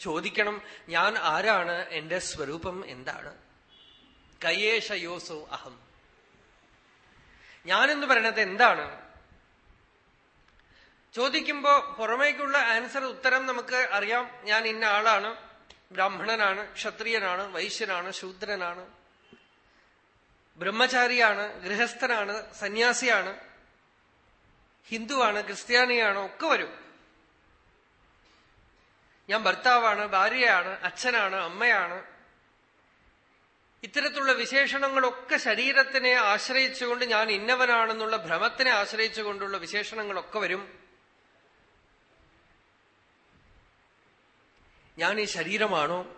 ചോദിക്കണം ഞാൻ ആരാണ്? എന്റെ സ്വരൂപം എന്താണ്? കയേശയോസോ അഹം. ഞാനെന്ന് പറയണത് എന്താണ്? ചോദിക്കുമ്പോ പുറമേക്കുള്ള ആൻസർ ഉത്തരം നമുക്ക് അറിയാം. ഞാൻ ഇന്ന ആളാണ്. ബ്രാഹ്മണനാണ് ക്ഷത്രിയനാണ് വൈശ്യനാണ് ശൂദ്രനാണ്. ബ്രഹ്മചാരിയാണ് ഗൃഹസ്ഥനാണ് സന്യാസിയാണ്. ഹിന്ദുവാണ് ക്രിസ്ത്യാനിയാണോ ഒക്കെ വരും. ഞാൻ ഭർത്താവാണ് ഭാര്യയാണ് അച്ഛനാണ് അമ്മയാണ്. ഇത്തരത്തിലുള്ള വിശേഷണങ്ങളൊക്കെ ശരീരത്തിനെ ആശ്രയിച്ചുകൊണ്ട് ഞാൻ ഇന്നവനാണെന്നുള്ള ഭ്രമത്തിനെ ആശ്രയിച്ചുകൊണ്ടുള്ള വിശേഷണങ്ങളൊക്കെ വരും. ഞാൻ ഈ ശരീരമാണോ?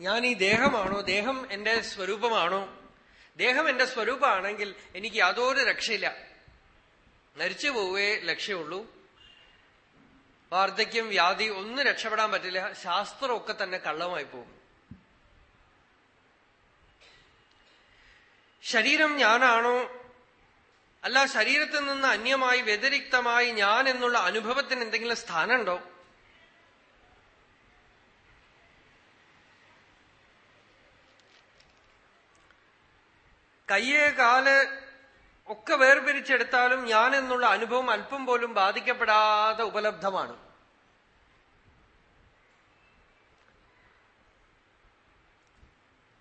ഞാൻ ഈ ദേഹമാണോ? ദേഹം എന്റെ സ്വരൂപമാണോ? ദേഹം എന്റെ സ്വരൂപമാണെങ്കിൽ എനിക്ക് യാതൊരു രക്ഷയില്ല. മരിച്ചു പോവേ ലക്ഷ്യമുള്ളൂ വാർദ്ധക്യം വ്യാധി ഒന്നും രക്ഷപ്പെടാൻ പറ്റില്ല. ശാസ്ത്രമൊക്കെ തന്നെ കള്ളമായി പോകും. ശരീരം ഞാനാണോ? അല്ല ശരീരത്തിൽ നിന്ന് അന്യമായി വ്യതിരിക്തമായി ഞാൻ എന്നുള്ള അനുഭവത്തിന് എന്തെങ്കിലും സ്ഥാനമുണ്ടോ? കയ്യേ കാൽ ഒക്കെ വേർപിരിച്ചെടുത്താലും ഞാൻ എന്നുള്ള അനുഭവം അല്പം പോലും ബാധിക്കപ്പെടാതെ ഉപലബ്ധമാണ്.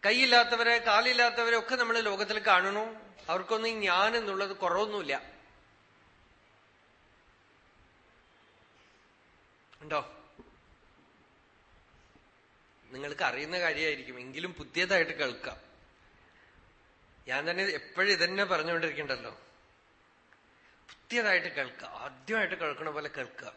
കൈയില്ലാത്തവരെ കാലില്ലാത്തവരെ ഒക്കെ നമ്മൾ ലോകത്തിൽ കാണണു അവർക്കൊന്നും ഞാൻ എന്നുള്ളത് കുറവൊന്നുമില്ല. ഉണ്ടോ? നിങ്ങൾക്ക് അറിയുന്ന കാര്യമായിരിക്കും. എങ്കിലും പുതിയതായിട്ട് കേൾക്കാം. ഞാൻ തന്നെ എപ്പോഴും ഇതന്നെ പറഞ്ഞുകൊണ്ടിരിക്കണ്ടല്ലോ. പുതിയതായിട്ട് കേൾക്കുക. ആദ്യമായിട്ട് കേൾക്കണ പോലെ കേൾക്കുക.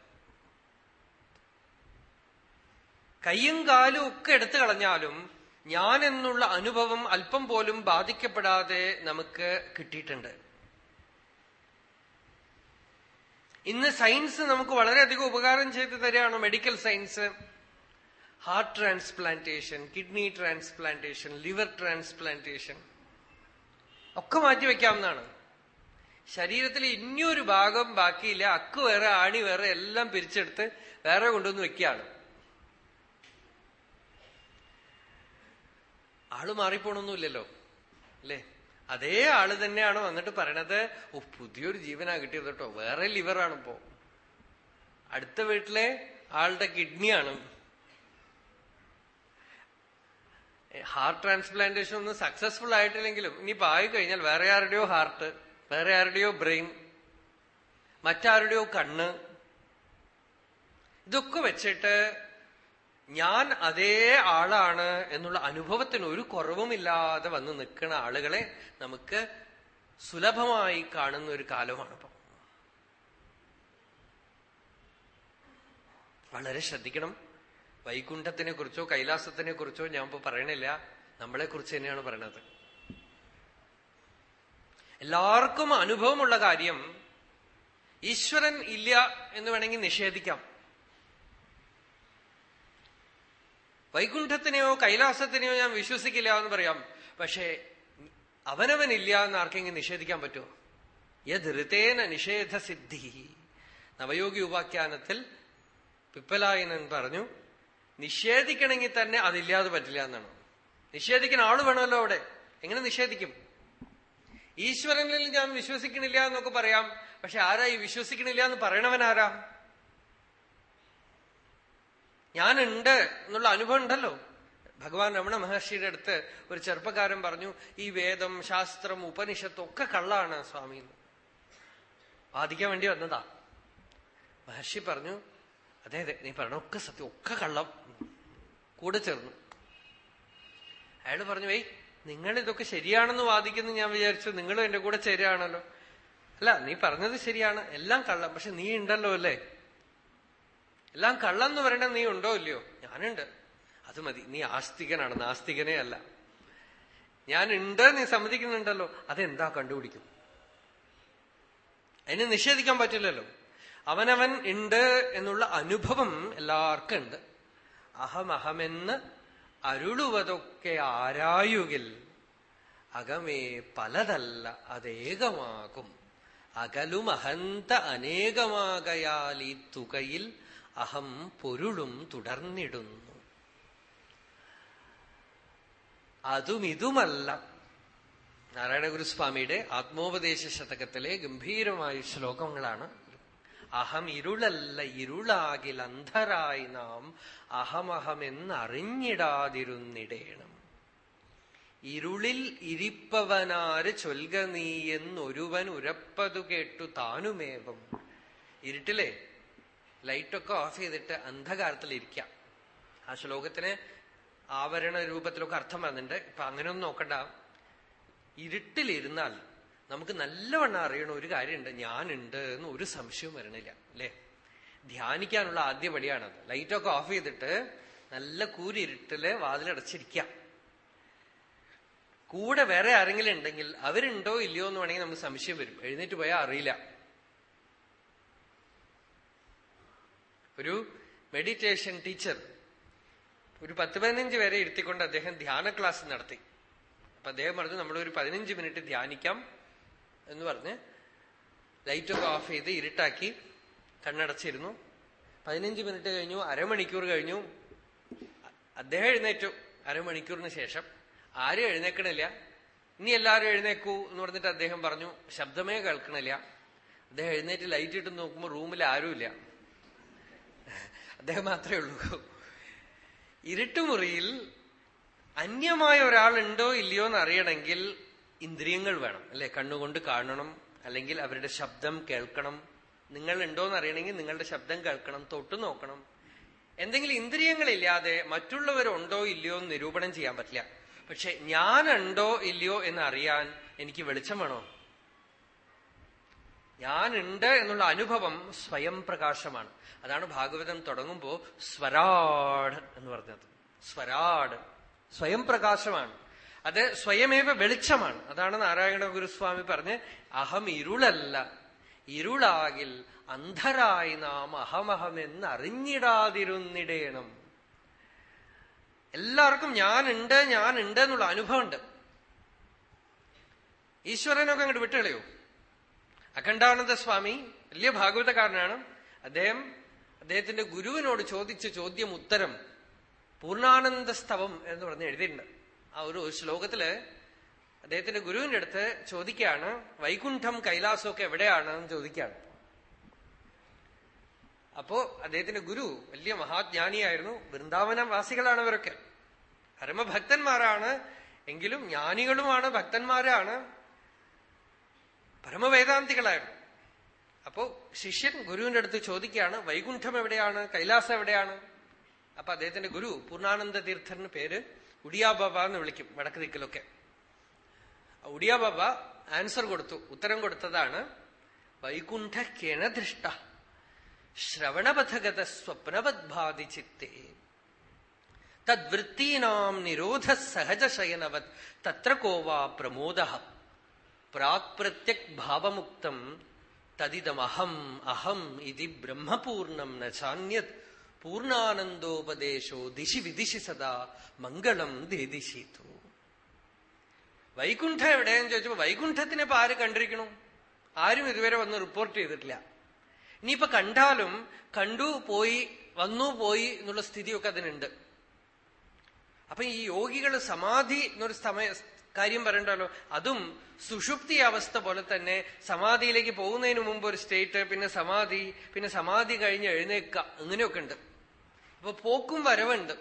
കയ്യും കാലും ഒക്കെ എടുത്തു കളഞ്ഞാലും ഞാൻ എന്നുള്ള അനുഭവം അല്പം പോലും ബാധിക്കപ്പെടാതെ നമുക്ക് കിട്ടിയിട്ടുണ്ട്. ഇന്ന് സയൻസ് നമുക്ക് വളരെയധികം ഉപകാരം ചെയ്തു തരികയാണ്. Medical science heart transplantation kidney transplantation liver transplantation. ഒക്കെ മാറ്റിവെക്കാവുന്നതാണ് ശരീരത്തിൽ ഇനിയൊരു ഭാഗം ബാക്കിയില്ല. അക്ക് വേറെ ആണി വേറെ എല്ലാം പിരിച്ചെടുത്ത് വേറെ കൊണ്ടുവന്ന് വെക്കുകയാണ്. ആൾ മാറിപ്പോണൊന്നുമില്ലല്ലോ അല്ലേ? അതേ ആൾ തന്നെയാണ് വന്നിട്ട് പറയണത് ഓ പുതിയൊരു ജീവനാ കിട്ടിയത് കേട്ടോ. വേറെ ലിവറാണ് ഇപ്പോ അടുത്ത വീട്ടിലെ ആളുടെ കിഡ്നിയാണ്. ഹാർട്ട് ട്രാൻസ്പ്ലാന്റേഷൻ ഒന്നും സക്സസ്ഫുൾ ആയിട്ടില്ലെങ്കിലും ഇനിയിപ്പോ ആയി കഴിഞ്ഞാൽ വേറെ ആരുടെയോ ഹാർട്ട് വേറെ ആരുടെയോ ബ്രെയിൻ മറ്റാരുടെയോ കണ്ണ് ഇതൊക്കെ വെച്ചിട്ട് ഞാൻ അതേ ആളാണ് എന്നുള്ള അനുഭവത്തിന് ഒരു കുറവുമില്ലാതെ വന്ന് നിൽക്കുന്ന ആളുകളെ നമുക്ക് സുലഭമായി കാണുന്ന ഒരു കാലമാണ് ഇപ്പം. വളരെ ശ്രദ്ധിക്കണം. വൈകുണ്ഠത്തിനെ കുറിച്ചോ കൈലാസത്തിനെ കുറിച്ചോ ഞാൻ ഇപ്പൊ പറയണില്ല. നമ്മളെ കുറിച്ച് തന്നെയാണ് പറയണത്. എല്ലാവർക്കും അനുഭവമുള്ള കാര്യം ഈശ്വരൻ ഇല്ല എന്ന് വേണമെങ്കിൽ നിഷേധിക്കാം. വൈകുണ്ഠത്തിനെയോ കൈലാസത്തിനെയോ ഞാൻ വിശ്വസിക്കില്ല എന്ന് പറയാം. പക്ഷേ ഇല്ല എന്ന് ആർക്കെങ്കിലും നിഷേധിക്കാൻ പറ്റുമോ? യത് ഋതേന നിഷേധ സിദ്ധി നവയോഗി ഉപാഖ്യാനത്തിൽ പിപ്പലായനൻ പറഞ്ഞു നിഷേധിക്കണമെങ്കിൽ തന്നെ അതില്ലാതെ പറ്റില്ല എന്നാണ്. നിഷേധിക്കുന്ന ആൾ വേണമല്ലോ അവിടെ. എങ്ങനെ നിഷേധിക്കും? ഈശ്വരനിൽ ഞാൻ വിശ്വസിക്കണില്ല എന്നൊക്കെ പറയാം. പക്ഷെ ആരാ ഈ വിശ്വസിക്കണില്ല എന്ന് പറയണവൻ ആരാ? ഞാനുണ്ട് എന്നുള്ള അനുഭവം ഉണ്ടല്ലോ. ഭഗവാൻ രമണ മഹർഷിയുടെ അടുത്ത് ഒരു ചെറുപ്പക്കാരൻ പറഞ്ഞു ഈ വേദം ശാസ്ത്രം ഉപനിഷത്തും ഒക്കെ കള്ളാണ് സ്വാമി എന്ന്. വാദിക്കാൻ വേണ്ടി വന്നതാ. മഹർഷി പറഞ്ഞു അതെ അതെ നീ പറഞ്ഞ ഒക്കെ സത്യം ഒക്കെ കള്ളം. കൂടെ ചേർന്നു. അയാൾ പറഞ്ഞു ഏയ് നിങ്ങൾ ഇതൊക്കെ ശരിയാണെന്ന് വാദിക്കുന്നു ഞാൻ വിചാരിച്ചു. നിങ്ങളും എന്റെ കൂടെ ചേരുകയാണല്ലോ. അല്ല നീ പറഞ്ഞത് ശരിയാണ്. എല്ലാം കള്ളം. പക്ഷെ നീ ഉണ്ടല്ലോ അല്ലേ? എല്ലാം കള്ളം എന്ന് പറയണ നീ ഉണ്ടോ ഇല്ലയോ? ഞാനുണ്ട്. അത് മതി. നീ ആസ്തികനാണ്. നാസ്തികനേ അല്ല. ഞാൻ ഉണ്ട് നീ സമ്മതിക്കുന്നുണ്ടല്ലോ. അതെന്താ കണ്ടുപിടിക്കും? അതിനെ നിഷേധിക്കാൻ പറ്റില്ലല്ലോ. അവനവൻ ഉണ്ട് എന്നുള്ള അനുഭവം എല്ലാവർക്കും ഉണ്ട്. അഹമഹമെന്ന് അരുളുവതൊക്കെ ആരായുകിൽ അകമേ പലതല്ല അതേകമാകും. അകലുമഹന്ത അനേകമാകയാൽ ഈ തുകയിൽ അഹം പൊരുളും തുടർന്നിടുന്നു. അതും ഇതുമല്ല നാരായണഗുരുസ്വാമിയുടെ ആത്മോപദേശ ശതകത്തിലെ ഗംഭീരമായ ശ്ലോകങ്ങളാണ് അഹം ഇരുളല്ല ഇരുളാകിൽ അന്ധരായി നാം അഹമഹമെന്നറിഞ്ഞിടാതിരുന്നിടേണം. ഇരുളിൽ ഇരിപ്പവനാര് ചൊൽക നീ എന്നൊരുവൻ ഉരപ്പതു കേട്ടു താനുമേവം. ഇരുട്ടിലെ ലൈറ്റൊക്കെ ഓഫ് ചെയ്തിട്ട് അന്ധകാരത്തിൽ ഇരിക്കാം. ആ ശ്ലോകത്തിന് ആവരണ രൂപത്തിലൊക്കെ അർത്ഥം വന്നിട്ടുണ്ട് ഇപ്പൊ അങ്ങനെയൊന്നും നോക്കണ്ട. ഇരുട്ടിലിരുന്നാൽ നമുക്ക് നല്ലവണ്ണം അറിയണ ഒരു കാര്യമുണ്ട് ഞാനുണ്ട് എന്ന് ഒരു സംശയവും വരണില്ല അല്ലേ? ധ്യാനിക്കാനുള്ള ആദ്യ പടിയാണത് ലൈറ്റൊക്കെ ഓഫ് ചെയ്തിട്ട് നല്ല കൂരിരുട്ടിൽ വാതിലടച്ചിരിക്കാം. കൂടെ വേറെ ആരെങ്കിലും ഉണ്ടെങ്കിൽ അവരുണ്ടോ ഇല്ലയോ എന്ന് വേണമെങ്കിൽ നമുക്ക് സംശയം വരും. എഴുന്നേറ്റ് പോയാൽ അറിയില്ല. ഒരു മെഡിറ്റേഷൻ ടീച്ചർ ഒരു പത്ത് പതിനഞ്ച് പേരെ ഇരുത്തിക്കൊണ്ട് അദ്ദേഹം ധ്യാന ക്ലാസ് നടത്തി. അപ്പൊ അദ്ദേഹം പറഞ്ഞു നമ്മൾ ഒരു പതിനഞ്ച് മിനിറ്റ് ധ്യാനിക്കാം. എന്ന് പറഞ്ഞ് ലൈറ്റൊക്കെ ഓഫ് ചെയ്ത് ഇരുട്ടാക്കി കണ്ണടച്ചിരുന്നു. പതിനഞ്ച് മിനിറ്റ് കഴിഞ്ഞു അരമണിക്കൂർ കഴിഞ്ഞു. അദ്ദേഹം എഴുന്നേറ്റു. അരമണിക്കൂറിന് ശേഷം ആരും എഴുന്നേക്കണില്ല. ഇനി എല്ലാവരും എഴുന്നേക്കൂ എന്ന് പറഞ്ഞിട്ട് അദ്ദേഹം പറഞ്ഞു. ശബ്ദമേ കേൾക്കണില്ല. അദ്ദേഹം എഴുന്നേറ്റ് ലൈറ്റ് ഇട്ട് നോക്കുമ്പോൾ റൂമിൽ ആരുമില്ല. അദ്ദേഹം മാത്രമേ ഉള്ളൂ. ഇരുട്ടുമുറിയിൽ അന്യമായ ഒരാളുണ്ടോ ഇല്ലയോ എന്ന് അറിയണമെങ്കിൽ ഇന്ദ്രിയങ്ങൾ വേണം അല്ലെ? കണ്ണുകൊണ്ട് കാണണം അല്ലെങ്കിൽ അവരുടെ ശബ്ദം കേൾക്കണം. നിങ്ങൾ ഉണ്ടോന്ന് അറിയണമെങ്കിൽ നിങ്ങളുടെ ശബ്ദം കേൾക്കണം തൊട്ടു നോക്കണം. എന്തെങ്കിലും ഇന്ദ്രിയങ്ങളില്ലാതെ മറ്റുള്ളവരുണ്ടോ ഇല്ലയോ എന്ന് നിരൂപണം ചെയ്യാൻ പറ്റില്ല. പക്ഷെ ഞാനുണ്ടോ ഇല്ലയോ എന്ന് അറിയാൻ എനിക്ക് വെളിച്ചം വേണോ? ഞാനുണ്ട് എന്നുള്ള അനുഭവം സ്വയം പ്രകാശമാണ്. അതാണ് ഭാഗവതം തുടങ്ങുമ്പോ സ്വരാട് എന്ന് പറഞ്ഞത്. സ്വരാട് സ്വയം പ്രകാശമാണ്. അത് സ്വയമേവ വെളിച്ചമാണ്. അതാണ് നാരായണ ഗുരുസ്വാമി പറഞ്ഞ് അഹം ഇരുളല്ല. ഇരുളാകിൽ അന്ധരായി നാം അഹമഹമെന്ന് അറിഞ്ഞിടാതിരുന്നിടേണം എല്ലാവർക്കും ഞാനുണ്ട് ഞാനുണ്ട് എന്നുള്ള അനുഭവമുണ്ട്. ഈശ്വരനൊക്കെ അങ്ങോട്ട് വിട്ടുകളയോ അഖണ്ഡാനന്ദ സ്വാമി വലിയ ഭാഗവതക്കാരനാണ്. അദ്ദേഹം അദ്ദേഹത്തിന്റെ ഗുരുവിനോട് ചോദിച്ച ചോദ്യം ഉത്തരം പൂർണാനന്ദ സ്തവം എന്ന് പറഞ്ഞ് എഴുതിയിട്ടുണ്ട്. ആ ഒരു ശ്ലോകത്തിൽ അദ്ദേഹത്തിന്റെ ഗുരുവിന്റെ അടുത്ത് ചോദിക്കുകയാണ് വൈകുണ്ഠം കൈലാസമൊക്കെ എവിടെയാണ് ചോദിക്കുകയാണ്. അപ്പോ അദ്ദേഹത്തിന്റെ ഗുരു വലിയ മഹാജ്ഞാനിയായിരുന്നു. വൃന്ദാവന വാസികളാണ് ഇവരൊക്കെ. പരമഭക്തന്മാരാണ് എങ്കിലും ജ്ഞാനികളുമാണ് ഭക്തന്മാരാണ്. പരമവേദാന്തികളായിരുന്നു. അപ്പോ ശിഷ്യൻ ഗുരുവിന്റെ അടുത്ത് ചോദിക്കുകയാണ് വൈകുണ്ഠം എവിടെയാണ്? കൈലാസം എവിടെയാണ്? അപ്പൊ അദ്ദേഹത്തിന്റെ ഗുരു പൂർണാനന്ദ തീർത്ഥന് പേര് ഉഡിയാ ബാബ എന്ന് വിളിക്കും വടക്ക് ദിക്കിലൊക്കെ. ഉടിയാബാബ ആൻസർ കൊടുത്തു. ഉത്തരം കൊടുത്തതാണ് വൈകുണ്ഠ കേണദൃഷ്ട ശ്രവണപഥഗത സ്വപ്നവദ്ഭാതി ചിത്തേ തദ്വൃത്തീനാം നിരോധ സഹജശയനവത് തത്ര കോവാ പ്രമോദ പ്രാക്പ്രത്യക് ഭാവമുക്തം തദിദമഹം അഹം ഇതി ബ്രഹ്മപൂർണം നാന്യത് പൂർണാനന്ദോപദേശോ ദിശി വിദിശി സദാ മംഗളം ദേദിശീതു. വൈകുണ്ഠം എവിടെയെന്ന് ചോദിച്ചപ്പോ വൈകുണ്ഠത്തിനെ ഇപ്പൊ ആര് കണ്ടിരിക്കണു? ആരും ഇതുവരെ വന്ന് റിപ്പോർട്ട് ചെയ്തിട്ടില്ല. ഇനിയിപ്പൊ കണ്ടാലും കണ്ടു പോയി വന്നു പോയി എന്നുള്ള സ്ഥിതിയൊക്കെ അതിനുണ്ട്. അപ്പൊ ഈ യോഗികൾ സമാധി എന്നൊരു സമയ കാര്യം പറയണ്ടല്ലോ. അതും സുഷുപ്തി അവസ്ഥ പോലെ തന്നെ സമാധിയിലേക്ക് പോകുന്നതിന് മുമ്പ് ഒരു സ്റ്റേറ്റ് പിന്നെ സമാധി പിന്നെ സമാധി കഴിഞ്ഞ് എഴുന്നേക്ക അങ്ങനെയൊക്കെ ഉണ്ട്. അപ്പൊ പോക്കും വരവുണ്ട്.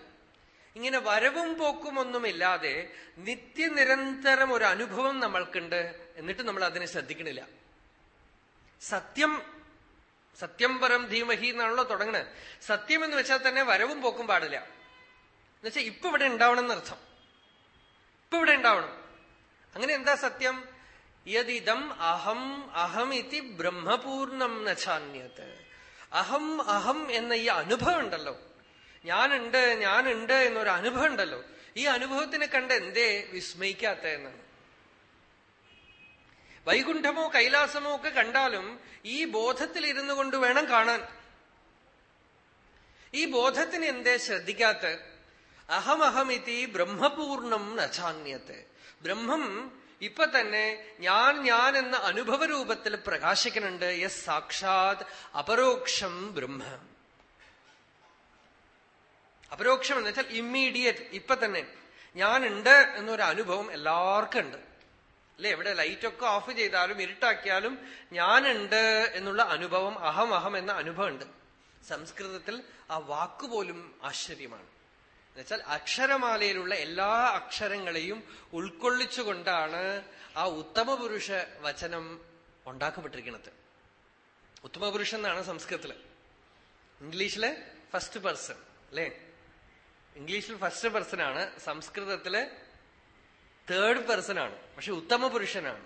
ഇങ്ങനെ വരവും പോക്കും ഒന്നുമില്ലാതെ നിത്യനിരന്തരം ഒരു അനുഭവം നമ്മൾക്കുണ്ട് എന്നിട്ട് നമ്മൾ അതിനെ ശ്രദ്ധിക്കണില്ല. സത്യം സത്യം പരം ധീമഹി എന്നാണല്ലോ തുടങ്ങുന്നത് സത്യം എന്ന് വെച്ചാൽ തന്നെ വരവും പോക്കും പാടില്ല. എന്നുവെച്ചാൽ ഇപ്പൊ ഇവിടെ ഉണ്ടാവണം എന്നർത്ഥം. ഇപ്പൊ ഇവിടെ ഉണ്ടാവണം. അങ്ങനെ എന്താ സത്യം? യദിദം അഹം അഹം ഇതി ബ്രഹ്മപൂർണം നച്ചാന്യത് അഹം അഹം എന്ന ഈ അനുഭവം ഉണ്ടല്ലോ. ഞാനുണ്ട് ഞാനുണ്ട് എന്നൊരു അനുഭവം ഉണ്ടല്ലോ. ഈ അനുഭവത്തിനെ കണ്ട് എന്തേ വിസ്മയിക്കാത്ത എന്നാണ്. വൈകുണ്ഠമോ കൈലാസമോ ഒക്കെ കണ്ടാലും ഈ ബോധത്തിൽ ഇരുന്നു കൊണ്ട് വേണം കാണാൻ. ഈ ബോധത്തിന് എന്തേ ശ്രദ്ധിക്കാത്ത? അഹമഹമിതി ബ്രഹ്മപൂർണം നചാന്യത്ത് ബ്രഹ്മം ഇപ്പൊ തന്നെ ഞാൻ ഞാൻ എന്ന അനുഭവ രൂപത്തിൽ പ്രകാശിക്കുന്നുണ്ട്. യസ് സാക്ഷാത് അപരോക്ഷം ബ്രഹ്മ. അപരോക്ഷം എന്ന് വെച്ചാൽ ഇമ്മീഡിയറ്റ് ഇപ്പൊ തന്നെ ഞാനുണ്ട് എന്നൊരു അനുഭവം എല്ലാവർക്കും ഉണ്ട് അല്ലെ? എവിടെ ലൈറ്റൊക്കെ ഓഫ് ചെയ്താലും ഇരുട്ടാക്കിയാലും ഞാനുണ്ട് എന്നുള്ള അനുഭവം അഹം അഹം എന്ന അനുഭവം ഉണ്ട് സംസ്കൃതത്തിൽ ആ വാക്കുപോലും ആശ്ചര്യമാണ്. എന്നുവെച്ചാൽ അക്ഷരമാലയിലുള്ള എല്ലാ അക്ഷരങ്ങളെയും ഉൾക്കൊള്ളിച്ചുകൊണ്ടാണ് ആ ഉത്തമപുരുഷ വചനം ഉണ്ടാക്കപ്പെട്ടിരിക്കുന്നത്. ഉത്തമപുരുഷൻ എന്നാണ് സംസ്കൃതത്തിൽ. ഇംഗ്ലീഷിൽ ഫസ്റ്റ് പേഴ്സൺ അല്ലേ? ഇംഗ്ലീഷിൽ ഫസ്റ്റ് പേഴ്സൺ ആണ് സംസ്കൃതത്തിൽ തേർഡ് പേഴ്സൺ ആണ് പക്ഷെ ഉത്തമ പുരുഷനാണ്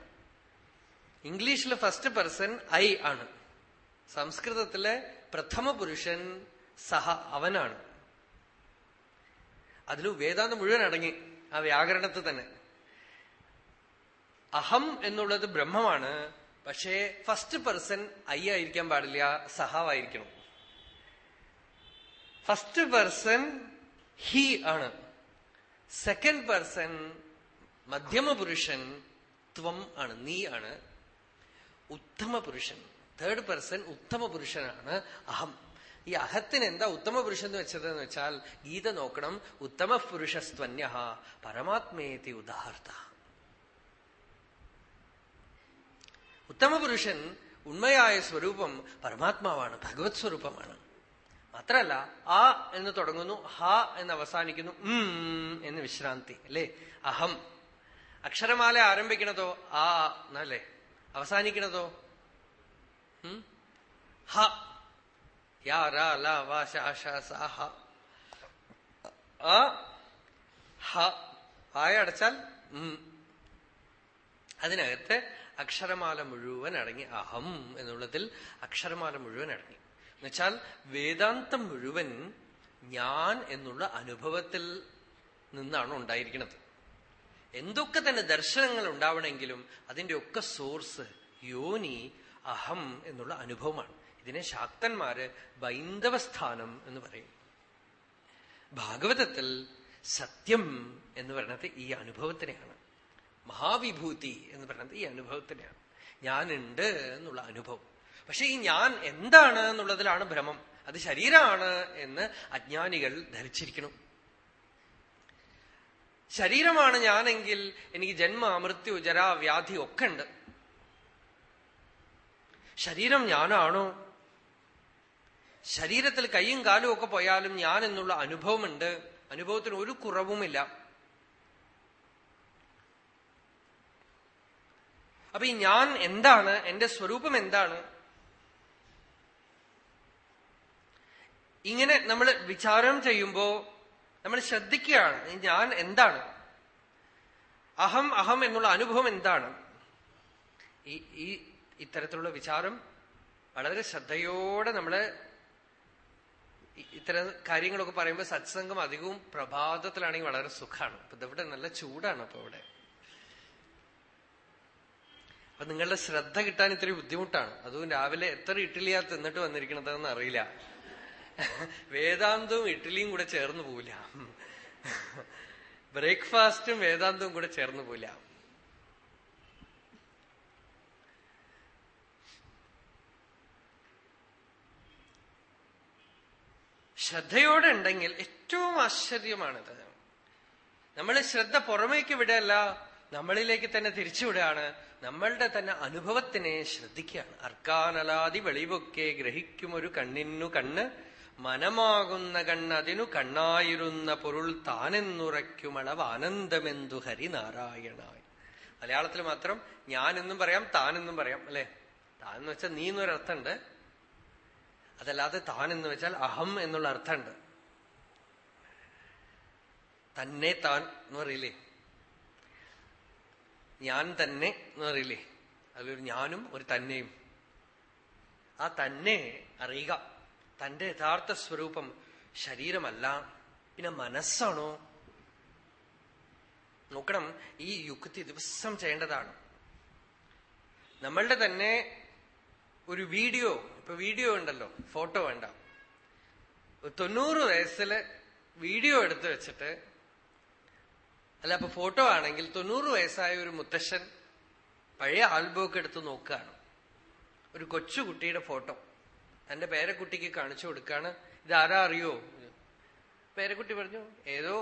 ഇംഗ്ലീഷിൽ ഫസ്റ്റ് പേഴ്സൺ ഐ ആണ്. സംസ്കൃതത്തിലെ പ്രഥമ പുരുഷൻ സഹ അവനാണ്. അതിൽ വേദാന്തം മുഴുവൻ അടങ്ങി ആ വ്യാകരണത്തിൽ തന്നെ. അഹം എന്നുള്ളത് ബ്രഹ്മമാണ് പക്ഷേ ഫസ്റ്റ് പേഴ്സൺ ഐ ആയിരിക്കാൻ പാടില്ല സഹാവായിരിക്കണം. ഫസ്റ്റ് പേഴ്സൺ ഹി ആണ്. സെക്കൻഡ് പേഴ്സൺ മധ്യമ പുരുഷൻ ത്വം ആണ് നീ ആണ്. ഉത്തമ പുരുഷൻ തേർഡ് പേഴ്സൺ ഉത്തമ പുരുഷനാണ് അഹം. ഈ അഹത്തിന് എന്താ ഉത്തമ പുരുഷൻ എന്ന് വെച്ചത് എന്ന് വെച്ചാൽ ഗീത നോക്കണം ഉത്തമ പുരുഷസ്ത്വന്യ പരമാത്മേതി ഉദാഹർത്ത. ഉത്തമ പുരുഷൻ ഉണ്മയായ സ്വരൂപം പരമാത്മാവാണ് ഭഗവത് സ്വരൂപമാണ്. മാത്രല്ല ആ എന്ന് തുടങ്ങുന്നു ഹ എന്ന് അവസാനിക്കുന്നു ഉം എന്ന് വിശ്രാന്തി അല്ലേ? അഹം. അക്ഷരമാല ആരംഭിക്കണതോ ആ എന്നല്ലേ അവസാനിക്കണതോ? ഹ. യാ ല ശ ഹ. അടച്ചാൽ അതിനകത്ത് അക്ഷരമാല മുഴുവൻ അടങ്ങി അഹം എന്നുള്ളതിൽ അക്ഷരമാല മുഴുവൻ അടങ്ങി. എന്നുവെച്ചാൽ വേദാന്തം മുഴുവൻ ഞാൻ എന്നുള്ള അനുഭവത്തിൽ നിന്നാണ് ഉണ്ടായിരിക്കുന്നത്. എന്തൊക്കെ തന്നെ ദർശനങ്ങൾ ഉണ്ടാവണമെങ്കിലും അതിന്റെ ഒക്കെ സോഴ്സ് യോനി അഹം എന്നുള്ള അനുഭവമാണ്. ഇതിനെ ശാക്തന്മാര് ബൈന്ദവസ്ഥാനം എന്ന് പറയും. ഭാഗവതത്തിൽ സത്യം എന്ന് പറയുന്നത് ഈ അനുഭവത്തിനെയാണ്. മഹാവിഭൂതി എന്ന് പറയുന്നത് ഈ അനുഭവത്തിനെയാണ്. ഞാനുണ്ട് എന്നുള്ള അനുഭവം. പക്ഷെ ഈ ഞാൻ എന്താണ് എന്നുള്ളതിലാണ് ഭ്രമം. അത് ശരീരമാണ് എന്ന് അജ്ഞാനികൾ ധരിച്ചിരിക്കണം. ശരീരമാണ് ഞാനെങ്കിൽ എനിക്ക് ജന്മ മൃത്യു ജരാ വ്യാധി ഒക്കെ ഉണ്ട്. ശരീരം ഞാനാണോ? ശരീരത്തിൽ കൈയും കാലും ഒക്കെ പോയാലും ഞാൻ എന്നുള്ള അനുഭവമുണ്ട്. അനുഭവത്തിന് ഒരു കുറവുമില്ല. അപ്പൊ ഈ ഞാൻ എന്താണ്? എന്റെ സ്വരൂപം എന്താണ്? ഇങ്ങനെ നമ്മൾ വിചാരം ചെയ്യുമ്പോ നമ്മൾ ശ്രദ്ധിക്കുകയാണ്. ഞാൻ എന്താണ്? അഹം അഹം എന്നുള്ള അനുഭവം എന്താണ്? ഈ ഇത്തരത്തിലുള്ള വിചാരം വളരെ ശ്രദ്ധയോടെ നമ്മൾ ഇത്തരം കാര്യങ്ങളൊക്കെ പറയുമ്പോൾ സത്സംഗം അധികവും പ്രഭാതത്തിലാണെങ്കിൽ വളരെ സുഖമാണ് അപ്പൊ ഇവിടെ നല്ല ചൂടാണ് അപ്പൊ ഇവിടെ അപ്പൊ നിങ്ങളുടെ ശ്രദ്ധ കിട്ടാൻ ഇത്തിരി ബുദ്ധിമുട്ടാണ്. അതും രാവിലെ എത്ര ഇഡ്ഡലിയാ തിന്നിട്ട് വന്നിരിക്കണതെന്ന് അറിയില്ല. വേദാന്തവും ഇഡ്ഡലിയും കൂടെ ചേർന്ന് പോവില്ല. ബ്രേക്ക്ഫാസ്റ്റും വേദാന്തവും കൂടെ ചേർന്ന് പോവില്ല. ശ്രദ്ധയോടെ ഉണ്ടെങ്കിൽ ഏറ്റവും ആശ്ചര്യമാണിത്. നമ്മൾ ശ്രദ്ധ പുറമേക്ക് വിടല്ല നമ്മളിലേക്ക് തന്നെ തിരിച്ചുവിടുകയാണ് നമ്മളുടെ തന്നെ അനുഭവത്തിനെ ശ്രദ്ധിക്കുകയാണ്. അർക്കാനലാതി വെളിവൊക്കെ ഗ്രഹിക്കും ഒരു കണ്ണിനു കണ്ണ് മനമാകുന്ന കണ്ണതിനു കണ്ണായിരുന്ന പൊരുൾ താനെന്നുറയ്ക്കുമളവ് ആനന്ദമെന്തു ഹരിനാരായണായി. മലയാളത്തിൽ മാത്രം ഞാനെന്നും പറയാം താനെന്നും പറയാം അല്ലെ? താൻ എന്ന് വെച്ചാൽ നീ എന്നൊരർത്ഥമുണ്ട്. അതല്ലാതെ താൻ എന്ന് വെച്ചാൽ അഹം എന്നുള്ള അർത്ഥമുണ്ട്. തന്നെ താൻ എന്ന് പറയില്ലേ? ഞാൻ തന്നെ എന്ന് പറയില്ലേ? അതിലൊരു ഞാനും ഒരു തന്നെയും. ആ തന്നെ അറിയുക. തന്റെ യഥാർത്ഥ സ്വരൂപം ശരീരമല്ല പിന്നെ മനസ്സാണോ? നോക്കണം ഈ യുക്തി ദിവസം ചെയ്യേണ്ടതാണ്. നമ്മളുടെ തന്നെ ഒരു വീഡിയോ ഇപ്പൊ വീഡിയോ ഉണ്ടല്ലോ ഫോട്ടോ വേണ്ട. തൊണ്ണൂറ് വയസ്സിൽ വീഡിയോ എടുത്തു വെച്ചിട്ട് അല്ല അപ്പൊ ഫോട്ടോ ആണെങ്കിൽ തൊണ്ണൂറ് വയസ്സായ ഒരു മുത്തശ്ശൻ പഴയ ആൽബമൊക്കെ എടുത്ത് നോക്കുകയാണ്. ഒരു കൊച്ചുകുട്ടിയുടെ ഫോട്ടോ. തന്റെ പേരക്കുട്ടിക്ക് കാണിച്ചു കൊടുക്കാണ് ഇതാരാ അറിയോ? പേരക്കുട്ടി പറഞ്ഞു ഏതോ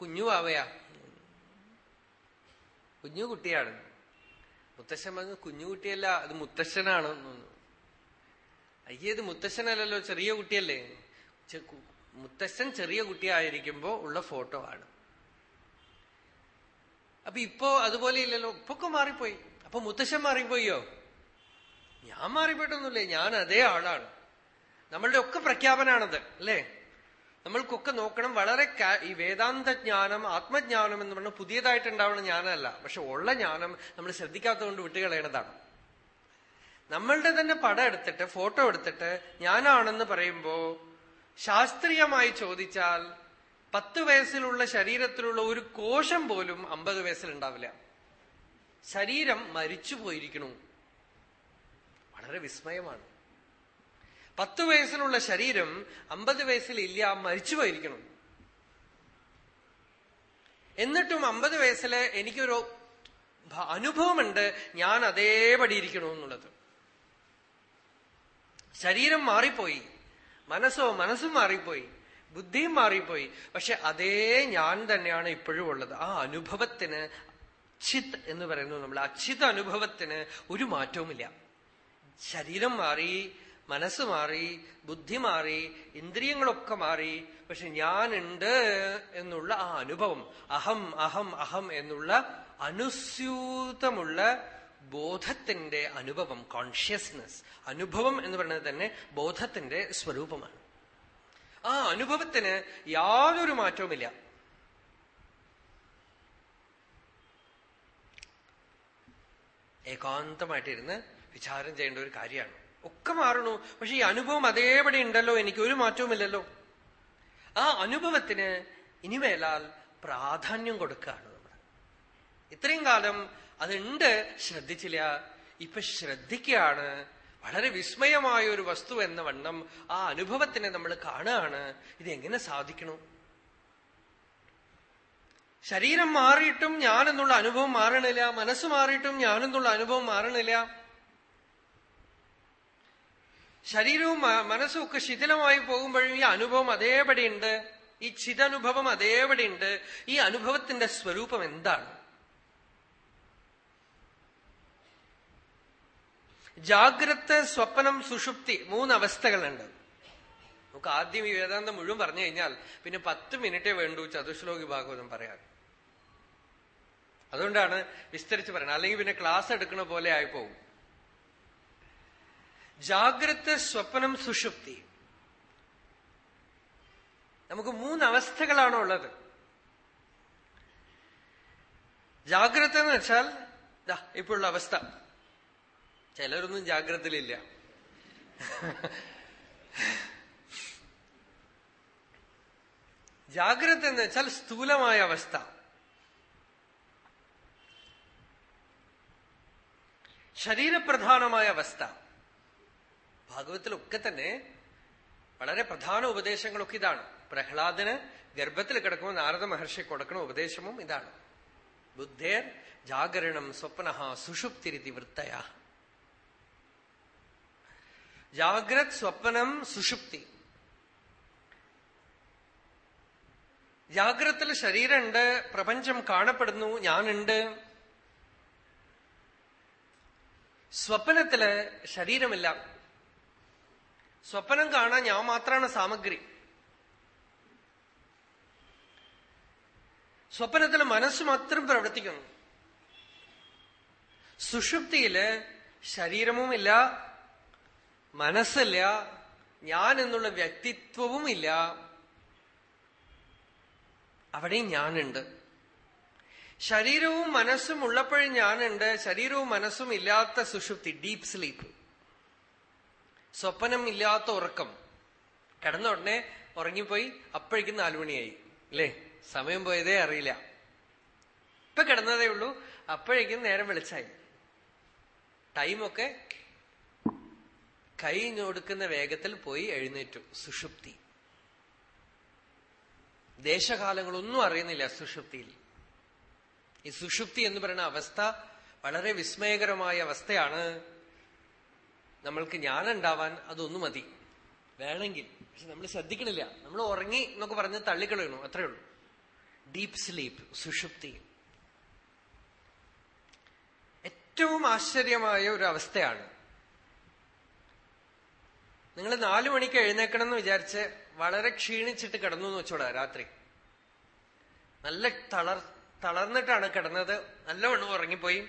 കുഞ്ഞു ആവയാ കുഞ്ഞു കുട്ടിയാണ്. മുത്തശ്ശൻ പറഞ്ഞു കുഞ്ഞു കുട്ടിയല്ല അത് മുത്തശ്ശനാണ്. അയ്യേ ഇത് മുത്തശ്ശനല്ലല്ലോ ചെറിയ കുട്ടിയല്ലേ? മുത്തശ്ശൻ ചെറിയ കുട്ടിയായിരിക്കുമ്പോ ഉള്ള ഫോട്ടോ ആണ്. അപ്പൊ ഇപ്പോ അതുപോലെ ഇല്ലല്ലോ ഇപ്പൊക്കെ മാറിപ്പോയി. അപ്പൊ മുത്തശ്ശൻ മാറിപ്പോയോ ഞാൻ മാറിപ്പോയിട്ടൊന്നുമില്ലേ? ഞാൻ അതേ ആളാണ്. നമ്മളുടെ ഒക്കെ പ്രഖ്യാപനാണത് അല്ലേ? നമ്മൾക്കൊക്കെ നോക്കണം വളരെ ഈ വേദാന്ത ജ്ഞാനം ആത്മജ്ഞാനം എന്ന് പറഞ്ഞാൽ പുതിയതായിട്ട് ഉണ്ടാവുന്ന ജ്ഞാനമല്ല. പക്ഷെ ഉള്ള ജ്ഞാനം നമ്മൾ ശ്രദ്ധിക്കാത്തതുകൊണ്ട് വിട്ടുകളയണതാണ്. നമ്മളുടെ തന്നെ പടം എടുത്തിട്ട് ഫോട്ടോ എടുത്തിട്ട് ഞാനാണെന്ന് പറയുമ്പോ ശാസ്ത്രീയമായി ചോദിച്ചാൽ പത്ത് വയസ്സിലുള്ള ശരീരത്തിലുള്ള ഒരു കോശം പോലും അമ്പത് വയസ്സിലുണ്ടാവില്ല. ശരീരം മരിച്ചു പോയിരിക്കണു. വളരെ വിസ്മയമാണ്. പത്ത് വയസ്സിലുള്ള ശരീരം അമ്പത് വയസ്സിലില്ല മരിച്ചു പോയിരിക്കണം. എന്നിട്ടും അമ്പത് വയസ്സിലെ എനിക്കൊരു അനുഭവമുണ്ട് ഞാൻ അതേപടി ഇരിക്കണമെന്നുള്ളത് ശരീരം മാറിപ്പോയി. മനസ്സോ മനസ്സും മാറിപ്പോയി. ബുദ്ധിയും മാറിപ്പോയി. പക്ഷെ അതേ ഞാൻ തന്നെയാണ് ഇപ്പോഴും ഉള്ളത്. ആ അനുഭവത്തിന് അച്ഛിത് എന്ന് പറയുന്നു നമ്മൾ അച്ഛിത അനുഭവത്തിന് ഒരു മാറ്റവുമില്ല. ശരീരം മാറി മനസ്സ് മാറി ബുദ്ധി മാറി ഇന്ദ്രിയങ്ങളൊക്കെ മാറി പക്ഷെ ഞാനുണ്ട് എന്നുള്ള ആ അനുഭവം അഹം അഹം അഹം എന്നുള്ള അനുസ്യൂതമുള്ള ബോധത്തിന്റെ അനുഭവം കോൺഷ്യസ്നെസ് അനുഭവം എന്ന് പറയുന്നത് തന്നെ ബോധത്തിന്റെ സ്വരൂപമാണ്. ആ അനുഭവത്തിന് യാതൊരു മാറ്റവുമില്ല. ഏകാന്തമായിട്ടിരുന്ന് വിചാരം ചെയ്യേണ്ട ഒരു കാര്യമാണ്. ഒക്കെ മാറണു. പക്ഷെ ഈ അനുഭവം അതേപടി ഉണ്ടല്ലോ. എനിക്ക് ഒരു മാറ്റവുമില്ലല്ലോ. ആ അനുഭവത്തിന് ഇനിമേലാൽ പ്രാധാന്യം കൊടുക്കുകയാണ് നമ്മൾ. ഇത്രയും കാലം അതുണ്ട് ശ്രദ്ധിച്ചില്ല. ഇപ്പൊ ശ്രദ്ധിക്കുകയാണ് വളരെ വിസ്മയമായ ഒരു വസ്തു എന്ന വണ്ണം ആ അനുഭവത്തിനെ നമ്മൾ കാണുകയാണ് ഇതെങ്ങനെ സാധിക്കണു? ശരീരം മാറിയിട്ടും ഞാനെന്നുള്ള അനുഭവം മാറണില്ല. മനസ്സ് മാറിയിട്ടും ഞാനെന്നുള്ള അനുഭവം മാറണില്ല. ശരീരവും മനസ്സും ഒക്കെ ശിഥിലമായി പോകുമ്പോഴും ഈ അനുഭവം അതേപടി ഉണ്ട്. ഈ ചിതനുഭവം അതേപടി ഉണ്ട്. ഈ അനുഭവത്തിന്റെ സ്വരൂപം എന്താണ്? ജാഗ്രത സ്വപ്നം സുഷുപ്തി മൂന്നവസ്ഥകളുണ്ട് നമുക്ക് ആദ്യം ഈ വേദാന്തം മുഴുവൻ പറഞ്ഞു കഴിഞ്ഞാൽ പിന്നെ പത്ത് മിനിറ്റേ വേണ്ടു ചതുശ്ലോകി ഭാഗവതം പറയാൻ. അതുകൊണ്ടാണ് വിസ്തരിച്ച് പറയുന്നത് അല്ലെങ്കിൽ പിന്നെ ക്ലാസ് എടുക്കുന്ന പോലെ ആയി പോകും ജാഗ്രത് സ്വപ്നം സുഷുപ്തി. നമുക്ക് മൂന്നവസ്ഥകളാണ് ഉള്ളത്. ജാഗ്രത എന്ന് വെച്ചാൽ ഇപ്പോഴുള്ള അവസ്ഥ. ചിലരൊന്നും ജാഗ്രതയിലില്ല. ജാഗ്രത എന്ന് വെച്ചാൽ സ്ഥൂലമായ അവസ്ഥ. ശരീരപ്രധാനമായ അവസ്ഥ. ഭാഗവത്തിലൊക്കെ തന്നെ വളരെ പ്രധാന ഉപദേശങ്ങളൊക്കെ ഇതാണ്. പ്രഹ്ലാദന് ഗർഭത്തിൽ കിടക്കുമ്പോൾ നാരദ മഹർഷി കൊടുക്കുന്ന ഉപദേശവും ഇതാണ്. ബുദ്ധേർ ജാഗരണം സ്വപ്ന സുഷുപ്തിരിതി വൃത്തയ. ജാഗ്രത് സ്വപ്നം സുഷുപ്തി. ജാഗ്രത്തിൽ ശരീരമുണ്ട് പ്രപഞ്ചം കാണപ്പെടുന്നു ഞാനുണ്ട്. സ്വപ്നത്തിൽ ശരീരമില്ല. സ്വപ്നം കാണാൻ ഞാൻ മാത്രമാണ് സാമഗ്രി. സ്വപ്നത്തിൽ മനസ്സ് മാത്രം പ്രവർത്തിക്കുന്നു. സുഷുപ്തിയിൽ ശരീരവുമില്ല. മനസ്സില്ല ഞാൻ എന്നുള്ള വ്യക്തിത്വവും ഇല്ല അവിടെയും ഞാനുണ്ട്. ശരീരവും മനസ്സും ഉള്ളപ്പോഴും ഞാനുണ്ട്. ശരീരവും മനസ്സും ഇല്ലാത്ത സുഷുപ്തി ഡീപ് സ്ലീപ്പ് സ്വപ്നം ഇല്ലാത്ത ഉറക്കം. കിടന്ന ഉടനെ ഉറങ്ങിപ്പോയി അപ്പോഴേക്കും നാലുമണിയായി. അല്ലേ സമയം പോയതേ അറിയില്ല. ഇപ്പൊ കിടന്നതേ ഉള്ളൂ. അപ്പോഴേക്കും നേരം വെളിച്ചായി. ടൈമൊക്കെ കൈ ഞൊടുക്കുന്ന വേഗത്തിൽ പോയി എഴുന്നേറ്റു. സുഷുപ്തി. ദേശകാലങ്ങളൊന്നും അറിയുന്നില്ല സുഷുപ്തിയിൽ. ഈ സുഷുപ്തി എന്ന് പറയുന്ന അവസ്ഥ വളരെ വിസ്മയകരമായ അവസ്ഥയാണ്. നമ്മൾക്ക് ഞാനുണ്ടാവാൻ അതൊന്നു മതി. വേണമെങ്കിൽ. പക്ഷെ നമ്മൾ ശ്രദ്ധിക്കണില്ല. നമ്മൾ ഉറങ്ങി എന്നൊക്കെ പറഞ്ഞ് തള്ളിക്കളയണു അത്രേ ഉള്ളൂ. ഡീപ് സ്ലീപ്പ് സുഷുപ്തി. ഏറ്റവും ആശ്ചര്യമായ ഒരു അവസ്ഥയാണ് നിങ്ങൾ നാലു മണിക്ക് എഴുന്നേക്കണം എന്ന് വിചാരിച്ച് വളരെ ക്ഷീണിച്ചിട്ട് കിടന്നു എന്ന് വെച്ചോടാ രാത്രി. നല്ല തളർ തളർന്നിട്ടാണ് കിടന്നത്. നല്ലവണ്ണം ഉറങ്ങിപ്പോയി.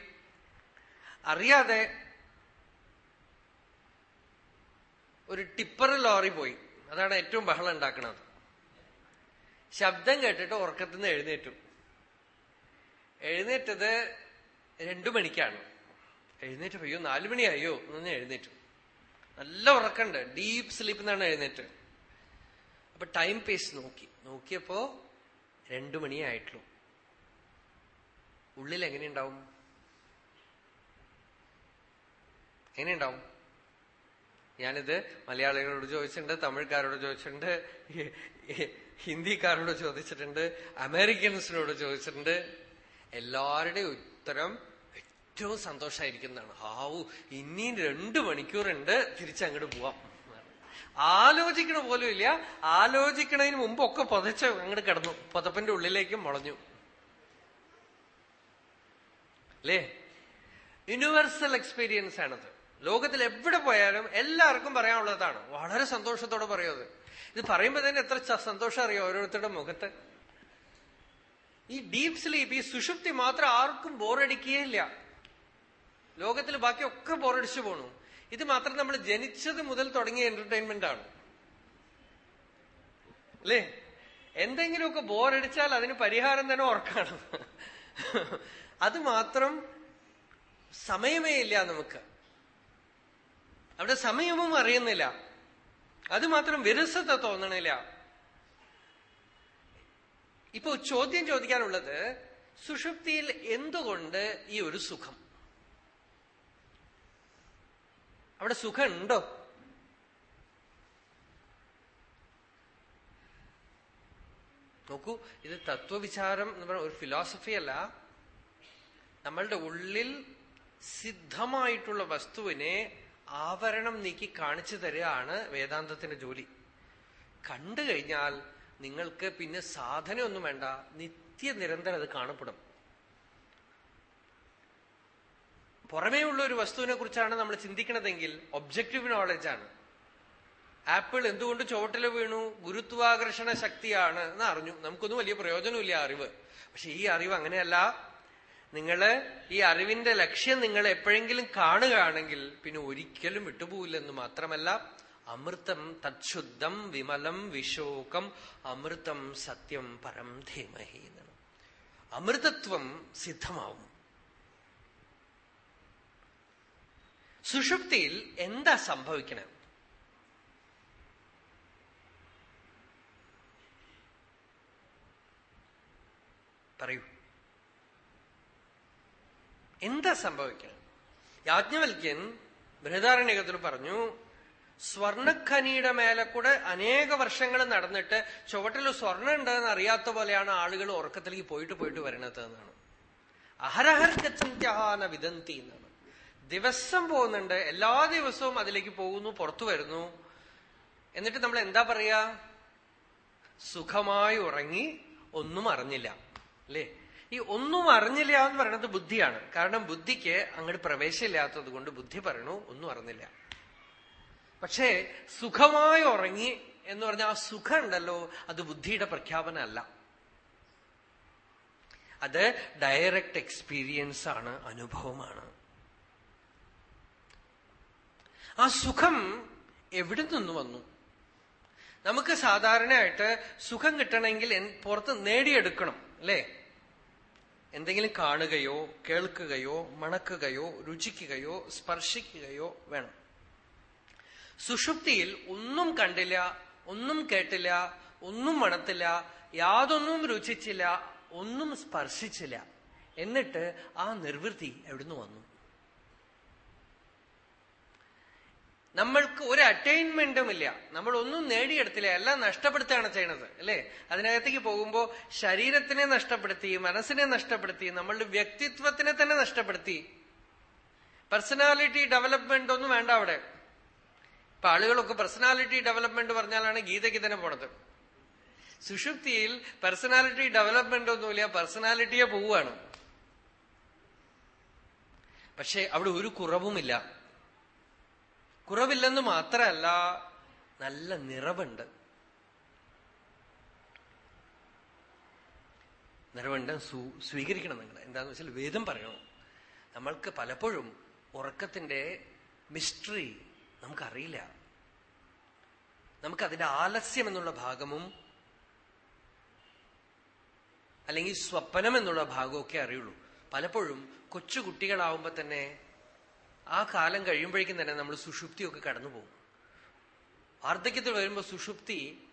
അറിയാതെ ഒരു ടിപ്പർ ലോറി പോയി. അതാണ് ഏറ്റവും ബഹളം ഉണ്ടാക്കുന്നത് ശബ്ദം കേട്ടിട്ട് ഉറക്കത്തിൽ നിന്ന് എഴുന്നേറ്റു. എഴുന്നേറ്റത് രണ്ടു മണിക്കാണ്. എഴുന്നേറ്റ് അയ്യോ നാലു മണിയായോ എന്ന് എഴുന്നേറ്റു. നല്ല ഉറക്കണ്ട് ഡീപ്പ് സ്ലീപ്പ് എന്നാണ് എഴുന്നേറ്റ്. അപ്പൊ ടൈം പേസ് നോക്കി. നോക്കിയപ്പോ രണ്ടു മണിയായിട്ടുള്ളൂ ഉള്ളിൽ എങ്ങനെയുണ്ടാവും എങ്ങനെയുണ്ടാവും ഞാനിത് മലയാളികളോട് ചോദിച്ചിട്ടുണ്ട് തമിഴ്ക്കാരോട് ചോദിച്ചിട്ടുണ്ട് ഹിന്ദിക്കാരോട് ചോദിച്ചിട്ടുണ്ട് അമേരിക്കൻസിനോട് ചോദിച്ചിട്ടുണ്ട്. എല്ലാവരുടെയും ഉത്തരം ഏറ്റവും സന്തോഷമായിരിക്കുന്നതാണ് ഹാവു ഇനിയും രണ്ടു മണിക്കൂറുണ്ട് തിരിച്ചങ്ങോട്ട് പോവാം. ആലോചിക്കണ പോലും ഇല്ല. ആലോചിക്കണതിന് മുമ്പൊക്കെ പുതച്ച് അങ്ങോട്ട് കിടന്നു. പുതപ്പിന്റെ ഉള്ളിലേക്കും മുളഞ്ഞു. അല്ലേ? യൂണിവേഴ്സൽ എക്സ്പീരിയൻസ് ആണത്. ലോകത്തിൽ എവിടെ പോയാലും എല്ലാവർക്കും പറയാനുള്ളതാണ്. വളരെ സന്തോഷത്തോടെ പറയുന്നത് ഇത് പറയുമ്പോ തന്നെ എത്ര സന്തോഷം അറിയോ ഓരോരുത്തരുടെ മുഖത്ത്? ഈ ഡീപ് സ്ലീപ്പ് ഈ സുഷുപ്തി മാത്രം ആർക്കും ബോറടിക്കുകയില്ല ലോകത്തിൽ ബാക്കിയൊക്കെ ബോറടിച്ചു പോണു. ഇത് മാത്രം നമ്മൾ ജനിച്ചത് മുതൽ തുടങ്ങിയ എന്റർടൈൻമെന്റ് ആണ്. അല്ലേ? എന്തെങ്കിലുമൊക്കെ ബോറടിച്ചാൽ അതിന് പരിഹാരം തന്നെ ഓർക്കാണ് അത് മാത്രം സമയമേ ഇല്ല നമുക്ക്. അവിടെ സമയവും അറിയുന്നില്ല. അത് മാത്രം വിരസത തോന്നണില്ല. ഇപ്പൊ ചോദ്യം ചോദിക്കാനുള്ളത് സുഷുപ്തിയിൽ എന്തുകൊണ്ട് ഈ ഒരു സുഖം? അവിടെ സുഖമുണ്ടോ? നോക്കൂ ഇത് തത്വവിചാരം എന്ന് പറഞ്ഞ ഒരു ഫിലോസഫി അല്ല. നമ്മളുടെ ഉള്ളിൽ സിദ്ധമായിട്ടുള്ള വസ്തുവിനെ ആവരണം നീക്കി കാണിച്ചു തരികയാണ് വേദാന്തത്തിന്റെ ജോലി. കണ്ടു കഴിഞ്ഞാൽ നിങ്ങൾക്ക് പിന്നെ സാധനയൊന്നും വേണ്ട നിത്യനിരന്തരം അത് കാണപ്പെടും. പുറമേ ഉള്ള ഒരു വസ്തുവിനെ കുറിച്ചാണ് നമ്മൾ ചിന്തിക്കണതെങ്കിൽ ഒബ്ജക്റ്റീവ് നോളജാണ് ആപ്പിൾ എന്തുകൊണ്ട് ചുവട്ടിൽ വീണു? ഗുരുത്വാകർഷണ ശക്തിയാണ് എന്ന് അറിഞ്ഞു. നമുക്കൊന്നും വലിയ പ്രയോജനമില്ല അറിവ്. പക്ഷെ ഈ അറിവ് അങ്ങനെയല്ല. നിങ്ങൾ ഈ അറിവിന്റെ ലക്ഷ്യം നിങ്ങൾ എപ്പോഴെങ്കിലും കാണുകയാണെങ്കിൽ പിന്നെ ഒരിക്കലും വിട്ടുപോകില്ലെന്ന് മാത്രമല്ല അമൃതം തത്ശുദ്ധം വിമലം വിശോകം അമൃതം സത്യം പരം ധീമഹി അമൃതത്വം സിദ്ധമാവും. സുഷുപ്തിയിൽ എന്താ സംഭവിക്കണേ? പറയൂ. എന്താ സംഭവിക്കണം? യാജ്ഞവൽക്യൻ ബൃഹദാരണ്യകത്തിൽ പറഞ്ഞു സ്വർണഖനിയുടെ മേലെ കൂടെ അനേക വർഷങ്ങൾ നടന്നിട്ട് ചുവട്ടിൽ സ്വർണം ഉണ്ടെന്ന് അറിയാത്ത പോലെയാണ് ആളുകൾ ഉറക്കത്തിലേക്ക് പോയിട്ട് പോയിട്ട് വരണത് എന്നാണ്. അഹരഹർ ഗച്ഛന്ത്യഹാന വിദന്തി എന്നാണ്. ദിവസം പോകുന്നുണ്ട്. എല്ലാ ദിവസവും അതിലേക്ക് പോകുന്നു പുറത്തു വരുന്നു. എന്നിട്ട് നമ്മൾ എന്താ പറയാ സുഖമായി ഉറങ്ങി ഒന്നും അറിഞ്ഞില്ല. അല്ലേ? ഈ ഒന്നും അറിഞ്ഞില്ല എന്ന് പറയുന്നത് ബുദ്ധിയാണ്. കാരണം ബുദ്ധിക്ക് അങ്ങോട്ട് പ്രവേശമില്ലാത്തത് കൊണ്ട് ബുദ്ധി പറയണു ഒന്നും അറിഞ്ഞില്ല. പക്ഷേ സുഖമായി ഉറങ്ങി എന്ന് പറഞ്ഞാൽ ആ സുഖം ഉണ്ടല്ലോ അത് ബുദ്ധിയുടെ പ്രഖ്യാപനമല്ല. അത് ഡയറക്റ്റ് എക്സ്പീരിയൻസ് ആണ് അനുഭവമാണ്. ആ സുഖം എവിടെ നിന്ന് വന്നു? നമുക്ക് സാധാരണയായിട്ട് സുഖം കിട്ടണമെങ്കിൽ പുറത്ത് നേടിയെടുക്കണം അല്ലേ? എന്തെങ്കിലും കാണുകയോ കേൾക്കുകയോ മണക്കുകയോ രുചിക്കുകയോ സ്പർശിക്കുകയോ വേണം. സുഷുപ്തിയിൽ ഒന്നും കണ്ടില്ല ഒന്നും കേട്ടില്ല ഒന്നും മണത്തില്ല യാതൊന്നും രുചിച്ചില്ല ഒന്നും സ്പർശിച്ചില്ല. എന്നിട്ട് ആ നിർവൃത്തി എവിടുന്ന് വന്നു? നമ്മൾക്ക് ഒരു അറ്റൈൻമെന്റും ഇല്ല. നമ്മൾ ഒന്നും നേടിയെടുത്തില്ല. എല്ലാം നഷ്ടപ്പെടുത്തുകയാണ് ചെയ്യണത് അല്ലെ? അതിനകത്തേക്ക് പോകുമ്പോ ശരീരത്തിനെ നഷ്ടപ്പെടുത്തി മനസ്സിനെ നഷ്ടപ്പെടുത്തി നമ്മളുടെ വ്യക്തിത്വത്തിനെ തന്നെ നഷ്ടപ്പെടുത്തി. പേഴ്സണാലിറ്റി ഡെവലപ്മെന്റ് ഒന്നും വേണ്ട അവിടെ. ഇപ്പൊ ആളുകളൊക്കെ പേഴ്സണാലിറ്റി ഡെവലപ്മെന്റ് പറഞ്ഞാലാണ് ഗീതയ്ക്ക് തന്നെ പോണത്. സുഷുപ്തിയിൽ പേഴ്സണാലിറ്റി ഡെവലപ്മെന്റ് ഒന്നുമില്ല പേഴ്സണാലിറ്റിയെ പോവുകയാണ്. പക്ഷെ അവിടെ ഒരു കുറവുമില്ല. കുറവില്ലെന്ന് മാത്രമല്ല നല്ല നിറവുണ്ട്. നിറവുണ്ട് സ്വീകരിക്കണം നിങ്ങൾ എന്താന്ന് വെച്ചാൽ വേദം പറയണം. നമ്മൾക്ക് പലപ്പോഴും ഉറക്കത്തിന്റെ മിസ്റ്ററി നമുക്കറിയില്ല. നമുക്കതിന്റെ ആലസ്യം എന്നുള്ള ഭാഗമും അല്ലെങ്കിൽ സ്വപ്നം എന്നുള്ള ഭാഗമൊക്കെ അറിയുള്ളൂ. പലപ്പോഴും കൊച്ചു കുട്ടികളാവുമ്പോ തന്നെ ആ കാലം കഴിയുമ്പോഴേക്കും തന്നെ നമ്മൾ സുഷുപ്തിയൊക്കെ കടന്നു പോകും വാർദ്ധക്യത്തിൽ വരുമ്പോൾ സുഷുപ്തി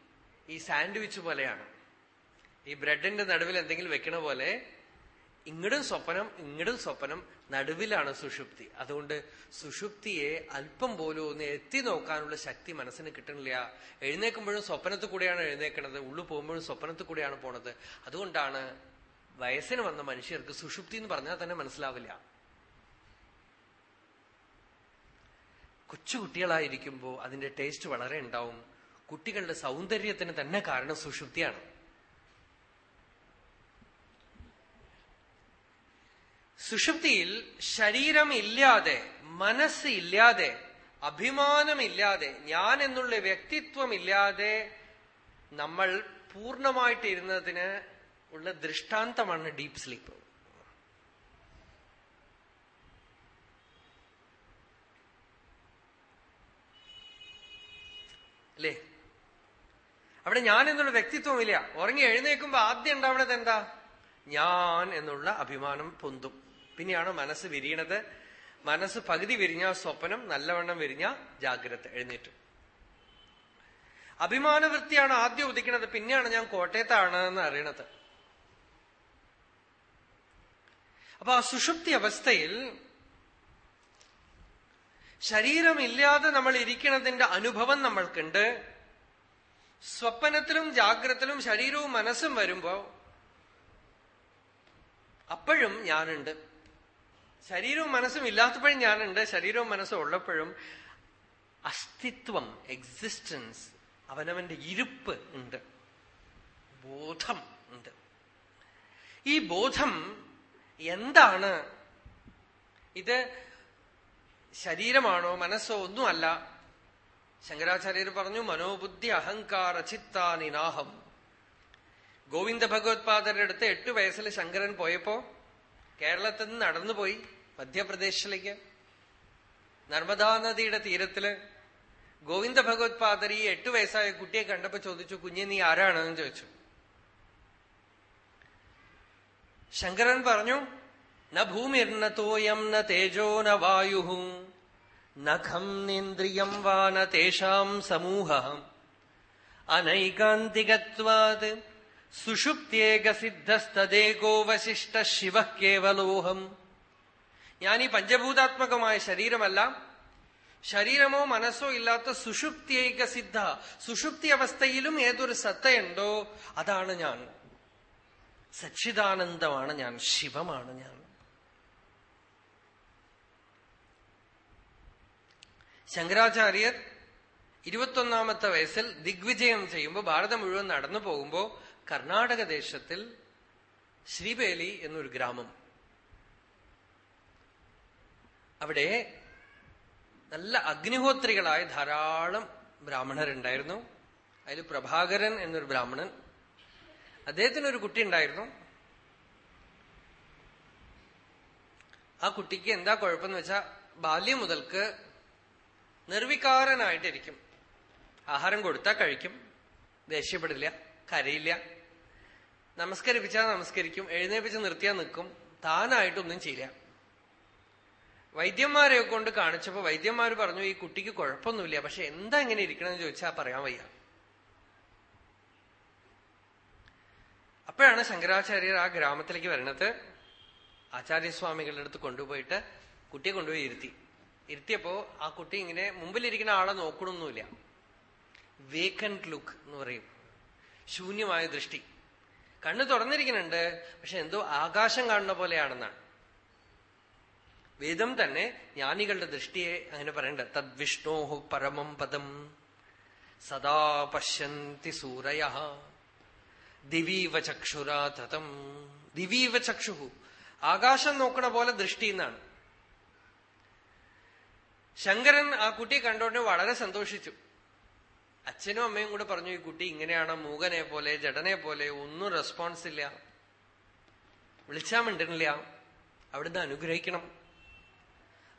ഈ സാൻഡ്വിച്ച് പോലെയാണ്. ഈ ബ്രെഡിന്റെ നടുവിൽ എന്തെങ്കിലും വെക്കണ പോലെ ഇങ്ങടും സ്വപ്നം ഇങ്ങടും സ്വപ്നം നടുവിലാണ് സുഷുപ്തി. അതുകൊണ്ട് സുഷുപ്തിയെ അല്പം പോലും ഒന്ന് എത്തി നോക്കാനുള്ള ശക്തി മനസ്സിന് കിട്ടണില്ല. എഴുന്നേക്കുമ്പോഴും സ്വപ്നത്തിൽ കൂടെയാണ് എഴുന്നേക്കണത് ഉള്ളു പോകുമ്പോഴും സ്വപ്നത്തിൽ കൂടെയാണ് പോണത്. അതുകൊണ്ടാണ് വയസ്സിന് വന്ന മനുഷ്യർക്ക് സുഷുപ്തി എന്ന് പറഞ്ഞാൽ തന്നെ മനസ്സിലാവില്ല. കൊച്ചുകുട്ടികളായിരിക്കുമ്പോൾ അതിന്റെ ടേസ്റ്റ് വളരെ ഉണ്ടാവും. കുട്ടികളുടെ സൗന്ദര്യത്തിന് തന്നെ കാരണം സുഷുപ്തിയാണ് സുഷുപ്തിയിൽ ശരീരം ഇല്ലാതെ മനസ്സ് ഇല്ലാതെ അഭിമാനമില്ലാതെ ഞാൻ എന്നുള്ള വ്യക്തിത്വം ഇല്ലാതെ നമ്മൾ പൂർണമായിട്ട് ഇരുന്നതിന് ഉള്ള ദൃഷ്ടാന്തമാണ് ഡീപ് സ്ലീപ്പ് അല്ലേ? അവിടെ ഞാൻ എന്നുള്ള വ്യക്തിത്വമില്ല ഉറങ്ങി എഴുന്നേക്കുമ്പോ ആദ്യം ഉണ്ടാവണത് എന്താ? ഞാൻ എന്നുള്ള അഭിമാനം പൊന്തും. പിന്നെയാണ് മനസ്സ് വിരിയണത്. മനസ്സ് പകുതി വിരിഞ്ഞ സ്വപ്നം നല്ലവണ്ണം വിരിഞ്ഞ ജാഗ്രത എഴുന്നേറ്റു. അഭിമാനവൃത്തിയാണ് ആദ്യം ഉദിക്കുന്നത് പിന്നെയാണ് ഞാൻ കോട്ടയത്താണ് എന്ന് അറിയണത്. അപ്പൊ ആ സുഷുപ്തി അവസ്ഥയിൽ ശരീരമില്ലാതെ നമ്മൾ ഇരിക്കണതിന്റെ അനുഭവം നമ്മൾക്കുണ്ട്. സ്വപ്നത്തിലും ജാഗ്രതത്തിലും ശരീരവും മനസ്സും വരുമ്പോ അപ്പോഴും ഞാനുണ്ട്. ശരീരവും മനസ്സും ഇല്ലാത്തപ്പോഴും ഞാനുണ്ട്. ശരീരവും മനസ്സും ഉള്ളപ്പോഴും അസ്തിത്വം എക്സിസ്റ്റൻസ് അവനവന്റെ ഇരുപ്പ് ഉണ്ട്. ബോധം ഉണ്ട്. ഈ ബോധം എന്താണ്? ഇത് ശരീരമാണോ മനസ്സോ ഒന്നുമല്ല. ശങ്കരാചാര്യർ പറഞ്ഞു മനോബുദ്ധി അഹങ്കാര ചിത്താ നിനാഹം. ഗോവിന്ദ ഭഗവത്പാദരുടെ അടുത്ത് എട്ടു വയസ്സിൽ ശങ്കരൻ പോയപ്പോ കേരളത്തിൽ നിന്ന് നടന്നുപോയി മധ്യപ്രദേശിലേക്ക്. നർമ്മദാ നദിയുടെ തീരത്തിൽ ഗോവിന്ദ ഭഗവത്പാദർ ഈ എട്ടു വയസ്സായ കുട്ടിയെ കണ്ടപ്പോ ചോദിച്ചു കുഞ്ഞെ നീ ആരാണെന്ന്? ചോദിച്ചു. ശങ്കരൻ പറഞ്ഞു ന തോയം ന തേജോ ന വായു. നഖം നേന്ദ്രിയം വാ ന സമൂഹ. അനൈകാന്തികത്വാത് സുഷുപ്ത്യേകസിദ്ധസ്തദേകോ വശിഷ്ട ശിവ കേവലോഹം. ഞാൻ ഈ പഞ്ചഭൂതാത്മകമായ ശരീരമല്ല. ശരീരമോ മനസ്സോ ഇല്ലാത്ത സുഷുപ്തിയേക സിദ്ധ സുഷുപ്തി അവസ്ഥയിലും ഏതൊരു സത്തയുണ്ടോ അതാണ് ഞാൻ. സച്ചിദാനന്ദമാണ് ഞാൻ ശിവമാണ് ഞാൻ. ശങ്കരാചാര്യർ ഇരുപത്തൊന്നാമത്തെ വയസ്സിൽ ദിഗ്വിജയം ചെയ്യുമ്പോൾ ഭാരതം മുഴുവൻ നടന്നു പോകുമ്പോൾ കർണാടക ദേശത്തിൽ ശ്രീബേലി എന്നൊരു ഗ്രാമം. അവിടെ നല്ല അഗ്നിഹോത്രികളായ ധാരാളം ബ്രാഹ്മണരുണ്ടായിരുന്നു. അതിൽ പ്രഭാകരൻ എന്നൊരു ബ്രാഹ്മണൻ. അദ്ദേഹത്തിന് ഒരു കുട്ടി ഉണ്ടായിരുന്നു. ആ കുട്ടിക്ക് എന്താ കുഴപ്പമെന്ന് വെച്ചാൽ ബാല്യം മുതൽക്ക് നിർവികാരനായിട്ടിരിക്കും. ആഹാരം കൊടുത്താൽ കഴിക്കും. ദേഷ്യപ്പെടില്ല കരയില്ല. നമസ്കരിപ്പിച്ചാൽ നമസ്കരിക്കും എഴുന്നേപ്പിച്ച് നിർത്തിയാൽ നിൽക്കും. താനായിട്ടൊന്നും ചെയ്യില്ല. വൈദ്യന്മാരെ കൊണ്ട് കാണിച്ചപ്പോ വൈദ്യന്മാർ പറഞ്ഞു ഈ കുട്ടിക്ക് കുഴപ്പമൊന്നുമില്ല പക്ഷെ എന്താ ഇങ്ങനെ ഇരിക്കണമെന്ന് ചോദിച്ചാൽ പറയാൻ വയ്യ. അപ്പോഴാണ് ശങ്കരാചാര്യർ ആ ഗ്രാമത്തിലേക്ക് വരുന്നത് ആചാര്യസ്വാമികളുടെ അടുത്ത് കൊണ്ടുപോയിട്ട് കുട്ടിയെ കൊണ്ടുപോയി ഇരുത്തി. ഇരുത്തിയപ്പോ ആ കുട്ടി ഇങ്ങനെ മുമ്പിലിരിക്കുന്ന ആളെ നോക്കണമൊന്നുമില്ല വേക്കന്റ് ലുക്ക് എന്ന് പറയും. ശൂന്യമായ ദൃഷ്ടി. കണ്ണ് തുറന്നിരിക്കുന്നുണ്ട് പക്ഷെ എന്തോ ആകാശം കാണുന്ന പോലെയാണെന്നാണ്. വേദം തന്നെ ജ്ഞാനികളുടെ ദൃഷ്ടിയെ അങ്ങനെ പറയണ്ട. തദ്വിഷ്ണോഹു പരമം പദം. സദാ പശ്യന്തി സൂരയ. ദിവീവ ചക്ഷുരാതം ദിവീവ ചക്ഷുഹു. ആകാശം നോക്കണ പോലെ ദൃഷ്ടി എന്നാണ്. ശങ്കരൻ ആ കുട്ടിയെ കണ്ടോണ്ട് വളരെ സന്തോഷിച്ചു. അച്ഛനും അമ്മയും കൂടെ പറഞ്ഞു ഈ കുട്ടി ഇങ്ങനെയാണ്? മൂകനെ പോലെ ജഡനെ പോലെ ഒന്നും റെസ്പോൺസ് ഇല്ല. വിളിച്ചാൽ മിണ്ടുന്നില്ല അവിടുന്ന് അനുഗ്രഹിക്കണം.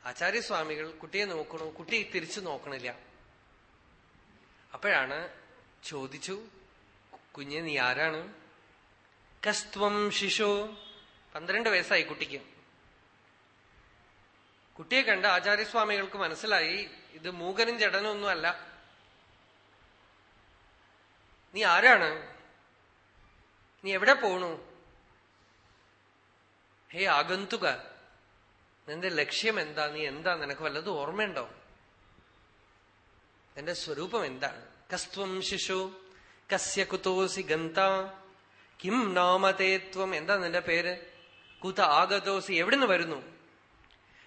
ആചാര്യസ്വാമികൾ കുട്ടിയെ നോക്കണു കുട്ടി തിരിച്ചു നോക്കണില്ല. അപ്പോഴാണ് ചോദിച്ചു കുഞ്ഞെ നീ ആരാണ്? കസ്ത്വം ശിശു. പന്ത്രണ്ട് വയസ്സായി കുട്ടിക്ക്. കുട്ടിയെ കണ്ട് ആചാര്യസ്വാമികൾക്ക് മനസ്സിലായി ഇത് മൂകനും ജഡനും ഒന്നുമല്ല നീ ആരാണ്? നീ എവിടെ പോണു? ഹേ ആഗന്തുക നിന്റെ ലക്ഷ്യം എന്താ? നീ എന്താ? നിനക്ക് വല്ലതും ഓർമ്മയുണ്ടോ? നിന്റെ സ്വരൂപം എന്താണ്? കസ്ത്വം ശിശു കസ്യ കുതോസി ഗന്ത കിം നാമതേത്വം? എന്താ നിന്റെ പേര്? കുത ആഗതോസി എവിടുന്ന് വരുന്നു?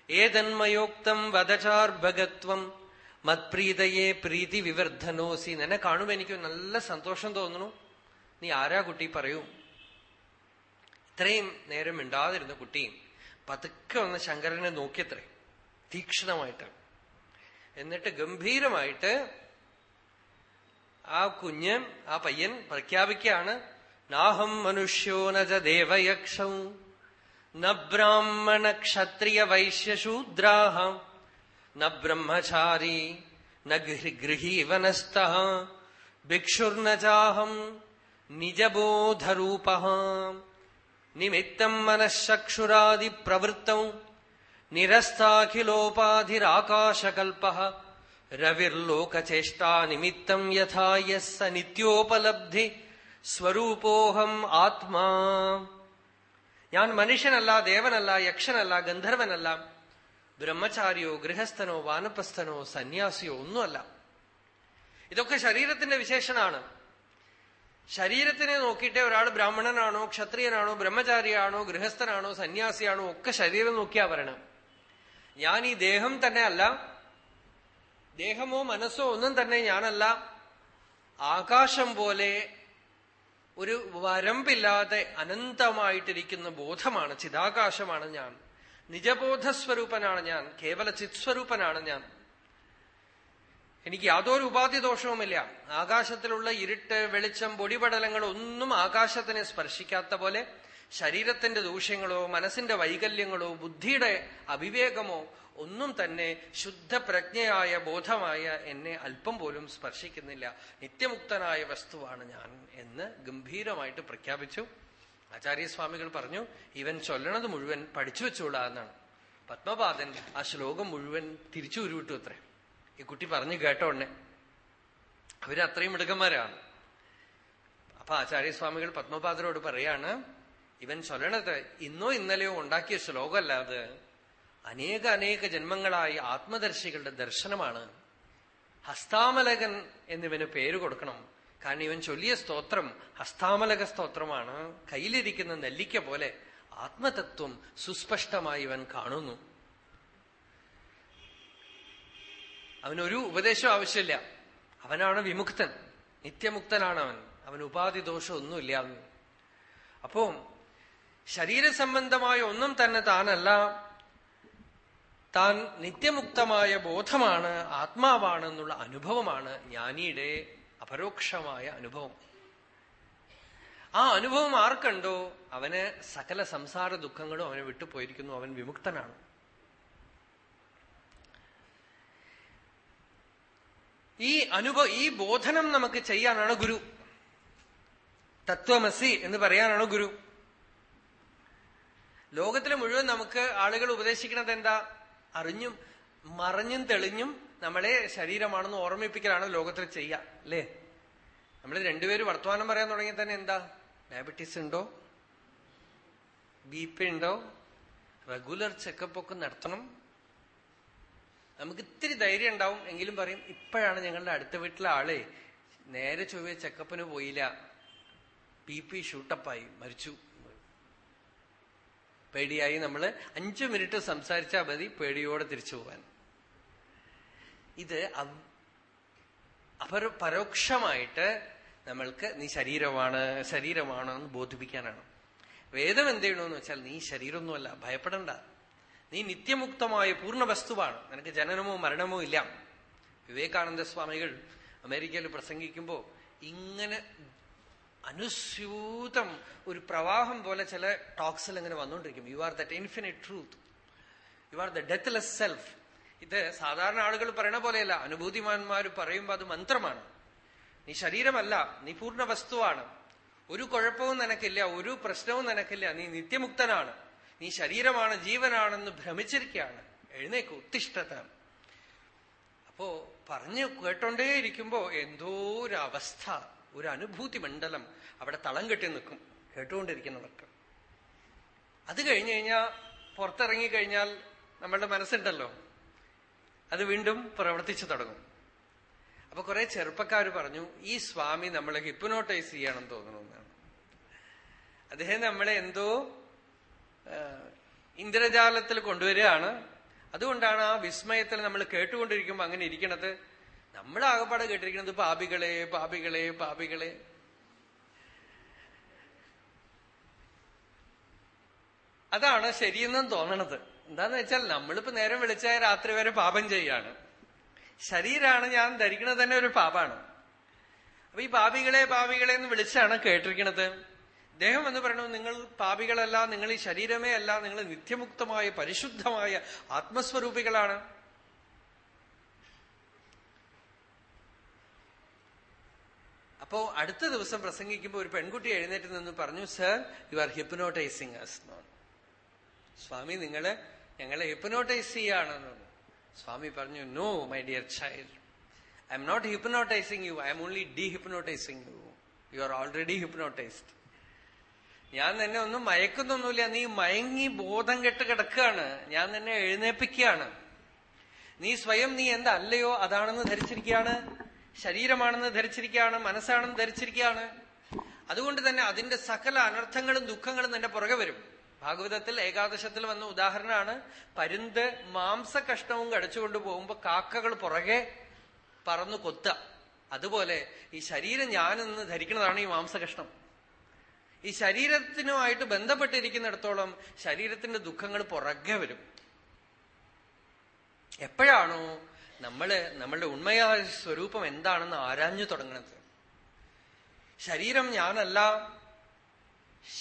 ഏതന്മയോക്തം വധചാർഭകത്വം. മത്പ്രീതയെ പ്രീതി വിവർദ്ധനോസി. നിന്നെ കാണുമ്പോ എനിക്ക് നല്ല സന്തോഷം തോന്നുന്നു. നീ ആരാ കുട്ടി പറയൂ. ഇത്രയും നേരം മിണ്ടാതിരുന്ന കുട്ടിയും പതുക്കെ വന്ന് ശങ്കരനെ നോക്കിയത്രേ. തീക്ഷണമായിട്ട് എന്നിട്ട് ഗംഭീരമായിട്ട് ആ കുഞ്ഞ് ആ പയ്യൻ പ്രഖ്യാപിക്കുകയാണ് നാഹം മനുഷ്യോ നജ ദേവയക്ഷൗ. ന ബ്രാഹ്മണ ക്ഷത്രിയ വൈശ്യശൂദ്രാഹ ന ബ്രഹ്മചാരി ന ഗൃഹീവനസ്ഥ ഭിക്ഷുർന ചാഹം നിജബോധരൂപ നിമിത്തം മനഃശക്ഷുരാദി പ്രവൃത്തൗ നിരസ്താഖിലോപാധിരാകാശകൽപ്പ രവിർലോകചേഷ്ടാ നിമിത്തം യഥാ യസ് നിത്യോപലബ്ധി സ്വരൂപോഹം ആത്മാ ഞാൻ മനുഷ്യനല്ല ദേവനല്ല യക്ഷനല്ല ഗന്ധർവനല്ല ബ്രഹ്മചാരിയോ ഗൃഹസ്ഥനോ വാനപ്രസ്ഥനോ സന്യാസിയോ ഒന്നുമല്ല. ഇതൊക്കെ ശരീരത്തിന്റെ വിശേഷണാണ് ശരീരത്തിനെ നോക്കിയിട്ടേ ഒരാൾ ബ്രാഹ്മണനാണോ ക്ഷത്രിയനാണോ ബ്രഹ്മചാരിയാണോ ഗൃഹസ്ഥനാണോ സന്യാസിയാണോ ഒക്കെ ശരീരം നോക്കിയാ പറയണം. ഞാൻ ഈ ദേഹം തന്നെ അല്ല ദേഹമോ മനസ്സോ ഒന്നും തന്നെ ഞാനല്ല. ആകാശം പോലെ ഒരു വരമ്പില്ലാതെ അനന്തമായിട്ടിരിക്കുന്ന ബോധമാണ് ചിതാകാശമാണ് ഞാൻ. നിജബോധസ്വരൂപനാണ് ഞാൻ കേവല ചിത്സ്വരൂപനാണ് ഞാൻ. എനിക്ക് യാതൊരു ഉപാധി ദോഷവുമില്ല ആകാശത്തിലുള്ള ഇരുട്ട് വെളിച്ചം പൊടിപടലങ്ങൾ ഒന്നും ആകാശത്തിനെ സ്പർശിക്കാത്ത പോലെ ശരീരത്തിന്റെ ദൂഷ്യങ്ങളോ മനസ്സിന്റെ വൈകല്യങ്ങളോ ബുദ്ധിയുടെ അവിവേകമോ ഒന്നും തന്നെ ശുദ്ധപ്രജ്ഞയായ ബോധമായ എന്നെ അല്പം പോലും സ്പർശിക്കുന്നില്ല. നിത്യമുക്തനായ വസ്തുവാണ് ഞാൻ എന്ന് ഗംഭീരമായിട്ട് പ്രഖ്യാപിച്ചു. ആചാര്യസ്വാമികൾ പറഞ്ഞു ഇവൻ ചൊല്ലണത് മുഴുവൻ പഠിച്ചു വെച്ചുകൂടാ എന്നാണ്. പത്മപാദൻ ആ ശ്ലോകം മുഴുവൻ തിരിച്ചു ഉരുവിട്ടു അത്രേ. ഈ കുട്ടി പറഞ്ഞു കേട്ട ഉടനെ അവരത്രയും മിടുക്കന്മാരാണ്. അപ്പൊ ആചാര്യസ്വാമികൾ പത്മപാദരോട് പറയാണ് ഇവൻ ചൊല്ലണത് ഇന്നോ ഇന്നലെയോ ഉണ്ടാക്കിയ ശ്ലോകമല്ലാതെ അനേക അനേക ജന്മങ്ങളായി ആത്മദർശികളുടെ ദർശനമാണ്. ഹസ്താമലകൻ എന്നിവന് പേര് കൊടുക്കണം. കാരണം ഇവൻ ചൊല്ലിയ സ്തോത്രം ഹസ്താമലക സ്തോത്രമാണ്. കയ്യിലിരിക്കുന്ന നെല്ലിക്ക പോലെ ആത്മതത്വം സുസ്പഷ്ടമായി ഇവൻ കാണുന്നു. അവനൊരു ഉപദേശം ആവശ്യമില്ല. അവനാണ് വിമുക്തൻ. നിത്യമുക്തനാണ് അവൻ. അവൻ ഉപാധി ദോഷം ഒന്നുമില്ല അപ്പോ ശരീരസംബന്ധമായ ഒന്നും തന്നെ താനല്ല. താൻ നിത്യമുക്തമായ ബോധമാണ് ആത്മാവാണെന്നുള്ള അനുഭവമാണ് ജ്ഞാനിയുടെ അപരോക്ഷമായ അനുഭവം. ആ അനുഭവം ആർക്കുണ്ടോ അവന് സകല സംസാര ദുഃഖങ്ങളും അവനെ വിട്ടുപോയിരിക്കുന്നു അവൻ വിമുക്തനാണ്. ഈ അനുഭവ ഈ ബോധനം നമുക്ക് ചെയ്യാനാണ് ഗുരു. തത്വമസി എന്ന് പറയാനാണ് ഗുരു. ലോകത്തിൽ മുഴുവൻ നമുക്ക് ആളുകൾ ഉപദേശിക്കുന്നത് എന്താ? അറിഞ്ഞും മറിഞ്ഞും തെളിഞ്ഞും നമ്മളെ ശരീരമാണെന്ന് ഓർമ്മിപ്പിക്കലാണ് ലോകത്തിൽ ചെയ്യുക അല്ലേ? നമ്മൾ രണ്ടുപേരും വർത്തമാനം പറയാൻ തുടങ്ങി തന്നെ എന്താ? ഡയബറ്റീസ് ഉണ്ടോ? ബി പി ഉണ്ടോ? റെഗുലർ ചെക്കപ്പ് ഒക്കെ നടത്തണം. നമുക്ക് ഇത്തിരി ധൈര്യം ഉണ്ടാവും. എങ്കിലും പറയും ഇപ്പോഴാണ് ഞങ്ങളുടെ അടുത്ത വീട്ടിലെ ആളെ നേരെ ചൊവ്വ ചെക്കപ്പിന് പോയില്ല. ബി പി ഷൂട്ടപ്പായി മരിച്ചു. പേടിയായി നമ്മൾ അഞ്ചു മിനിറ്റ് സംസാരിച്ചാൽ മതി പേടിയോടെ തിരിച്ചു പോവാൻ. ഇത് അപര പരോക്ഷമായിട്ട് നമ്മൾക്ക് നീ ശരീരമാണ് ശരീരമാണ് എന്ന് ബോധിപ്പിക്കാനാണ്. വേദം എന്ത് ചെയ്യണമെന്ന് വെച്ചാൽ നീ ശരീരമൊന്നുമല്ല ഭയപ്പെടണ്ട. നീ നിത്യമുക്തമായ പൂർണ വസ്തുവാണ്. നിനക്ക് ജനനമോ മരണമോ ഇല്ല. വിവേകാനന്ദ സ്വാമികൾ അമേരിക്കയിൽ പ്രസംഗിക്കുമ്പോൾ ഇങ്ങനെ അനുസ്യൂതം. ഒരു പ്രവാഹം പോലെ ചില ടോക്സിൽ അങ്ങനെ വന്നുകൊണ്ടിരിക്കും. You are that infinite truth you are the deathless self ഇത് സാധാരണ ആളുകൾ പറയണ പോലെയല്ല. അനുഭൂതിമാന്മാർ പറയുമ്പോൾ അത് മന്ത്രമാണ്. നീ ശരീരമല്ല നീ പൂർണ വസ്തുവാണ്. ഒരു കുഴപ്പവും നിനക്കില്ല ഒരു പ്രശ്നവും നിനക്കില്ല. നീ നിത്യമുക്തനാണ്. നീ ശരീരമാണ് ജീവനാണെന്ന് ഭ്രമിച്ചിരിക്കുകയാണ്. എഴുന്നേക്ക് ഉത്തിഷ്ടത അപ്പോ പറഞ്ഞു കേട്ടോണ്ടേയിരിക്കുമ്പോ എന്തോ ഒരു അവസ്ഥ. ഒരു അനുഭൂതി മണ്ഡലം അവിടെ തളം കെട്ടി നിൽക്കും. കേട്ടുകൊണ്ടിരിക്കുന്നവർക്ക്. അത് കഴിഞ്ഞു കഴിഞ്ഞാൽ പുറത്തിറങ്ങി കഴിഞ്ഞാൽ നമ്മളുടെ മനസ്സുണ്ടല്ലോ. അത് വീണ്ടും പ്രവർത്തിച്ചു തുടങ്ങും. അപ്പൊ കുറെ ചെറുപ്പക്കാർ പറഞ്ഞു ഈ സ്വാമി നമ്മളെ ഹിപ്പനോട്ടൈസ് ചെയ്യണം തോന്നണമെന്നാണ് അദ്ദേഹം നമ്മളെ എന്തോ ഇന്ദ്രജാലത്തിൽ കൊണ്ടുവരികയാണ്. അതുകൊണ്ടാണ് ആ വിസ്മയത്തിൽ നമ്മൾ കേട്ടുകൊണ്ടിരിക്കുമ്പോൾ അങ്ങനെ ഇരിക്കണത്. നമ്മൾ ആകപ്പാടെ കേട്ടിരിക്കുന്നത് പാപികളെ പാപികളെ പാപികളെ. അതാണ് ശരിയെന്നും തോന്നണത്. എന്താന്ന് വെച്ചാൽ നമ്മളിപ്പോ നേരം വിളിച്ചാൽ രാത്രി വരെ പാപം ചെയ്യാണ്. ശരീരാണ് ഞാൻ ധരിക്കുന്നത് തന്നെ ഒരു പാപാണ്. അപ്പൊ ഈ പാപികളെ പാപികളെ എന്ന് വിളിച്ചാണ് കേട്ടിരിക്കുന്നത് ദേഹം എന്ന് പറയണു നിങ്ങൾ പാപികളല്ല നിങ്ങൾ ഈ ശരീരമേ അല്ല നിങ്ങൾ നിത്യമുക്തമായ പരിശുദ്ധമായ ആത്മസ്വരൂപികളാണ്. അപ്പോ അടുത്ത ദിവസം പ്രസംഗിക്കുമ്പോൾ ഒരു പെൺകുട്ടി എഴുന്നേറ്റ് നിന്ന് പറഞ്ഞു sir you are hypnotising us സ്വാമി നിങ്ങൾ ഞങ്ങളെ ഹിപ്നോട്ടൈസ് ചെയ്യാണെന്ന് സ്വാമി പറഞ്ഞു no my dear child I'm not hypnotising you I'm only dehypnotising you you are already hypnotised ഞാൻ നിന്നെ ഒന്നും മയക്കുന്നൊന്നുമില്ല. നീ മയങ്ങി ബോധം കെട്ട് കിടക്കുകയാണ്. ഞാൻ നിന്നെ എഴുന്നേപ്പിക്കുകയാണ് നീ സ്വയം നീ എന്തല്ലയോ അതാണെന്ന് ധരിച്ചിരിക്കുകയാണ്. ശരീരമാണെന്ന് ധരിച്ചിരിക്കുകയാണ് മനസ്സാണെന്ന് ധരിച്ചിരിക്കുകയാണ്. അതുകൊണ്ട് തന്നെ അതിന്റെ സകല അനർത്ഥങ്ങളും ദുഃഖങ്ങളും നിന്റെ പുറകെ വരും. ഭാഗവതത്തിൽ ഏകാദശത്തിൽ വന്ന ഉദാഹരണമാണ് പരുന്ത് മാംസകഷ്ണവും കടിച്ചുകൊണ്ട് പോകുമ്പോ കാക്കകൾ പുറകെ പറന്നു കൊത്ത അതുപോലെ ഈ ശരീരം ഞാനെന്ന് ധരിക്കുന്നതാണ് ഈ മാംസ മാംസകഷ്ണം. ഈ ശരീരത്തിനുമായിട്ട് ബന്ധപ്പെട്ടിരിക്കുന്നിടത്തോളം ശരീരത്തിന്റെ ദുഃഖങ്ങൾ പുറകെ വരും. എപ്പോഴാണോ നമ്മൾ നമ്മളുടെ ഉണ്മയായ സ്വരൂപം എന്താണെന്ന് ആരാഞ്ഞു തുടങ്ങണത്? ശരീരം ഞാനല്ല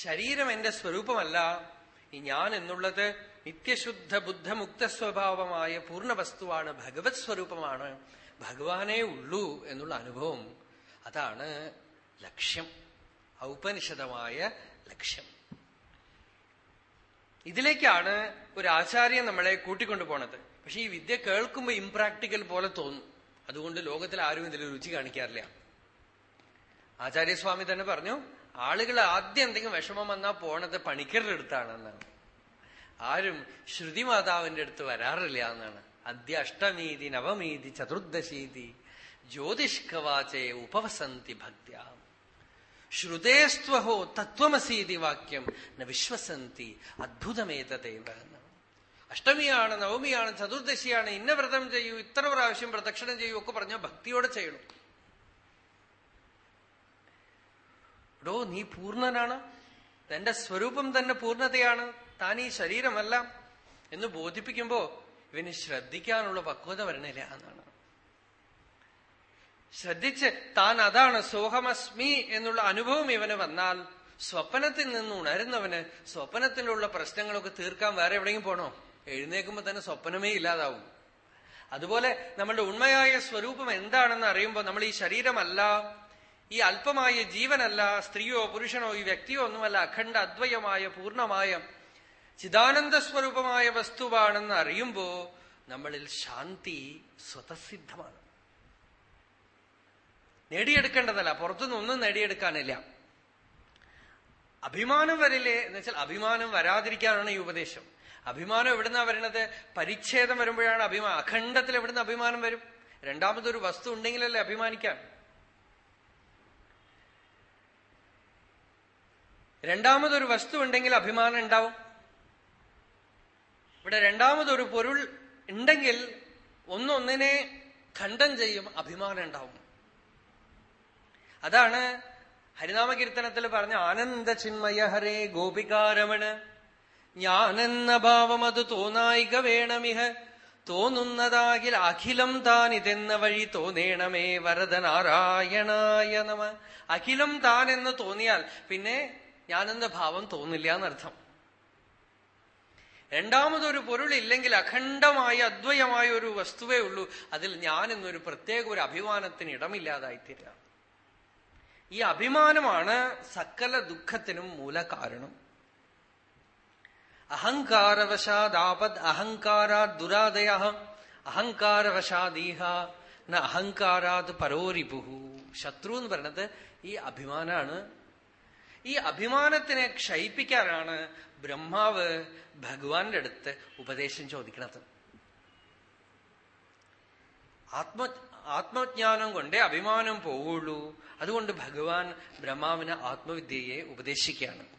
ശരീരം എന്റെ സ്വരൂപമല്ല ഈ ഞാൻ എന്നുള്ളത് നിത്യശുദ്ധ ബുദ്ധമുക്ത സ്വഭാവമായ പൂർണ വസ്തുവാണ് ഭഗവത് സ്വരൂപമാണ് ഭഗവാനേ ഉള്ളൂ എന്നുള്ള അനുഭവം. അതാണ് ലക്ഷ്യം ഔപനിഷദമായ ലക്ഷ്യം. ഇതിലേക്കാണ് ഒരു ആചാര്യൻ നമ്മളെ കൂട്ടിക്കൊണ്ടു പോണത്. പക്ഷെ ഈ വിദ്യ കേൾക്കുമ്പോൾ ഇംപ്രാക്ടിക്കൽ പോലെ തോന്നും. അതുകൊണ്ട് ലോകത്തിൽ ആരും ഇതിൽ രുചി കാണിക്കാറില്ല. ആചാര്യസ്വാമി തന്നെ പറഞ്ഞു ആളുകൾ ആദ്യം എന്തെങ്കിലും വിഷമം വന്നാ പോണത് പണിക്കരുടെ അടുത്താണെന്നാണ്. ആരും ശ്രുതിമാതാവിന്റെ അടുത്ത് വരാറില്ല എന്നാണ്. അദ്യ അഷ്ടമീതി നവമീതി ചതുർദശീതി ജ്യോതിഷ്കവാചേ ഉപവസന്തി ഭക്ത ശ്രുതേസ്ത്വഹോ തത്വമസീതി വാക്യം ന വിശ്വസന്തി അദ്ഭുതമേതദേവ അഷ്ടമിയാണ് നവമിയാണ് ചതുർദശിയാണ് ഇന്ന വ്രതം ചെയ്യൂ ഇത്ര പ്രാവശ്യം പ്രദക്ഷിണം ചെയ്യൂ ഒക്കെ പറഞ്ഞാൽ ഭക്തിയോടെ ചെയ്യണം. ഡോ നീ പൂർണനാണ്. തന്റെ സ്വരൂപം തന്നെ പൂർണതയാണ്. താൻ ഈ ശരീരമല്ല എന്ന് ബോധിപ്പിക്കുമ്പോ ഇവന് ശ്രദ്ധിക്കാനുള്ള പക്വത വരണില്ല എന്നാണ്. ശ്രദ്ധിച്ച് താൻ അതാണ് സോഹമസ്മി എന്നുള്ള അനുഭവം ഇവന് വന്നാൽ സ്വപ്നത്തിൽ നിന്ന് ഉണരുന്നവന് സ്വപ്നത്തിലുള്ള പ്രശ്നങ്ങളൊക്കെ തീർക്കാൻ വേറെ എവിടെയെങ്കിലും പോണോ? എഴുന്നേക്കുമ്പോ തന്നെ സ്വപ്നമേ ഇല്ലാതാവും. അതുപോലെ നമ്മളുടെ ഉണ്മയായ സ്വരൂപം എന്താണെന്ന് അറിയുമ്പോൾ നമ്മൾ ഈ ശരീരമല്ല ഈ അല്പമായ ജീവനല്ല സ്ത്രീയോ പുരുഷനോ ഈ വ്യക്തിയോ ഒന്നുമല്ല അഖണ്ഡ അദ്വയമായ പൂർണമായ ചിദാനന്ദ സ്വരൂപമായ വസ്തുവാണെന്ന് അറിയുമ്പോ നമ്മളിൽ ശാന്തി സ്വതസിദ്ധമാണ്. നേടിയെടുക്കേണ്ടതല്ല പുറത്തുനിന്ന് ഒന്നും നേടിയെടുക്കാനില്ല. അഭിമാനം വരില്ലേ എന്ന് വെച്ചാൽ അഭിമാനം വരാതിരിക്കാനാണ് ഈ ഉപദേശം. അഭിമാനം എവിടുന്നാ വരുന്നത്? പരിച്ഛേദം വരുമ്പോഴാണ് അഭിമാനം അഖണ്ഡത്തിൽ എവിടുന്ന് അഭിമാനം വരും? രണ്ടാമതൊരു വസ്തു ഉണ്ടെങ്കിലല്ലേ അഭിമാനിക്കാം രണ്ടാമതൊരു വസ്തു ഉണ്ടെങ്കിൽ അഭിമാനം ഉണ്ടാവും. ഇവിടെ രണ്ടാമതൊരു പൊരുൾ ഉണ്ടെങ്കിൽ ഒന്നൊന്നിനെ ഖണ്ഡം ചെയ്യും അഭിമാനം ഉണ്ടാവും. അതാണ് ഹരിനാമകീർത്തനത്തിൽ പറഞ്ഞ ആനന്ദ ചിന്മയ ഹരേ ഗോപികാരമണ്. ഞാനെന്ന ഭാവം അത് തോന്നായിക വേണമിഹ. തോന്നുന്നതാകിൽ അഖിലം താൻ ഇതെന്ന വഴി തോന്നേണമേ വരദനാരായണായ നമ. അഖിലം താൻ എന്ന് തോന്നിയാൽ പിന്നെ ഞാനെന്ന ഭാവം തോന്നില്ല എന്നർത്ഥം രണ്ടാമതൊരു പൊരുളില്ലെങ്കിൽ അഖണ്ഡമായ അദ്വയമായ ഒരു വസ്തുവേ ഉള്ളൂ. അതിൽ ഞാൻ എന്നൊരു പ്രത്യേക ഒരു അഭിമാനത്തിന് ഇടമില്ലാതായിത്തീരുക ഈ അഭിമാനമാണ് സകല ദുഃഖത്തിനും മൂലകാരണം. അഹങ്കാരവശാദാപത് അഹങ്കാരാ ദുരാദയ അഹങ്കാരവശാദീഹ ന അഹങ്കാരാത് പരോരിപുഹു. ശത്രു എന്ന് പറയുന്നത് ഈ അഭിമാനാണ്. ഈ അഭിമാനത്തിനെ ക്ഷയിപ്പിക്കാനാണ് ബ്രഹ്മാവ് ഭഗവാന്റെ അടുത്ത് ഉപദേശം ചോദിക്കുന്നത് ആത്മ ആത്മജ്ഞാനം കൊണ്ടേ അഭിമാനം പോവുള്ളൂ. അതുകൊണ്ട് ഭഗവാൻ ബ്രഹ്മാവിന് ആത്മവിദ്യയെ ഉപദേശിക്കുകയാണ്.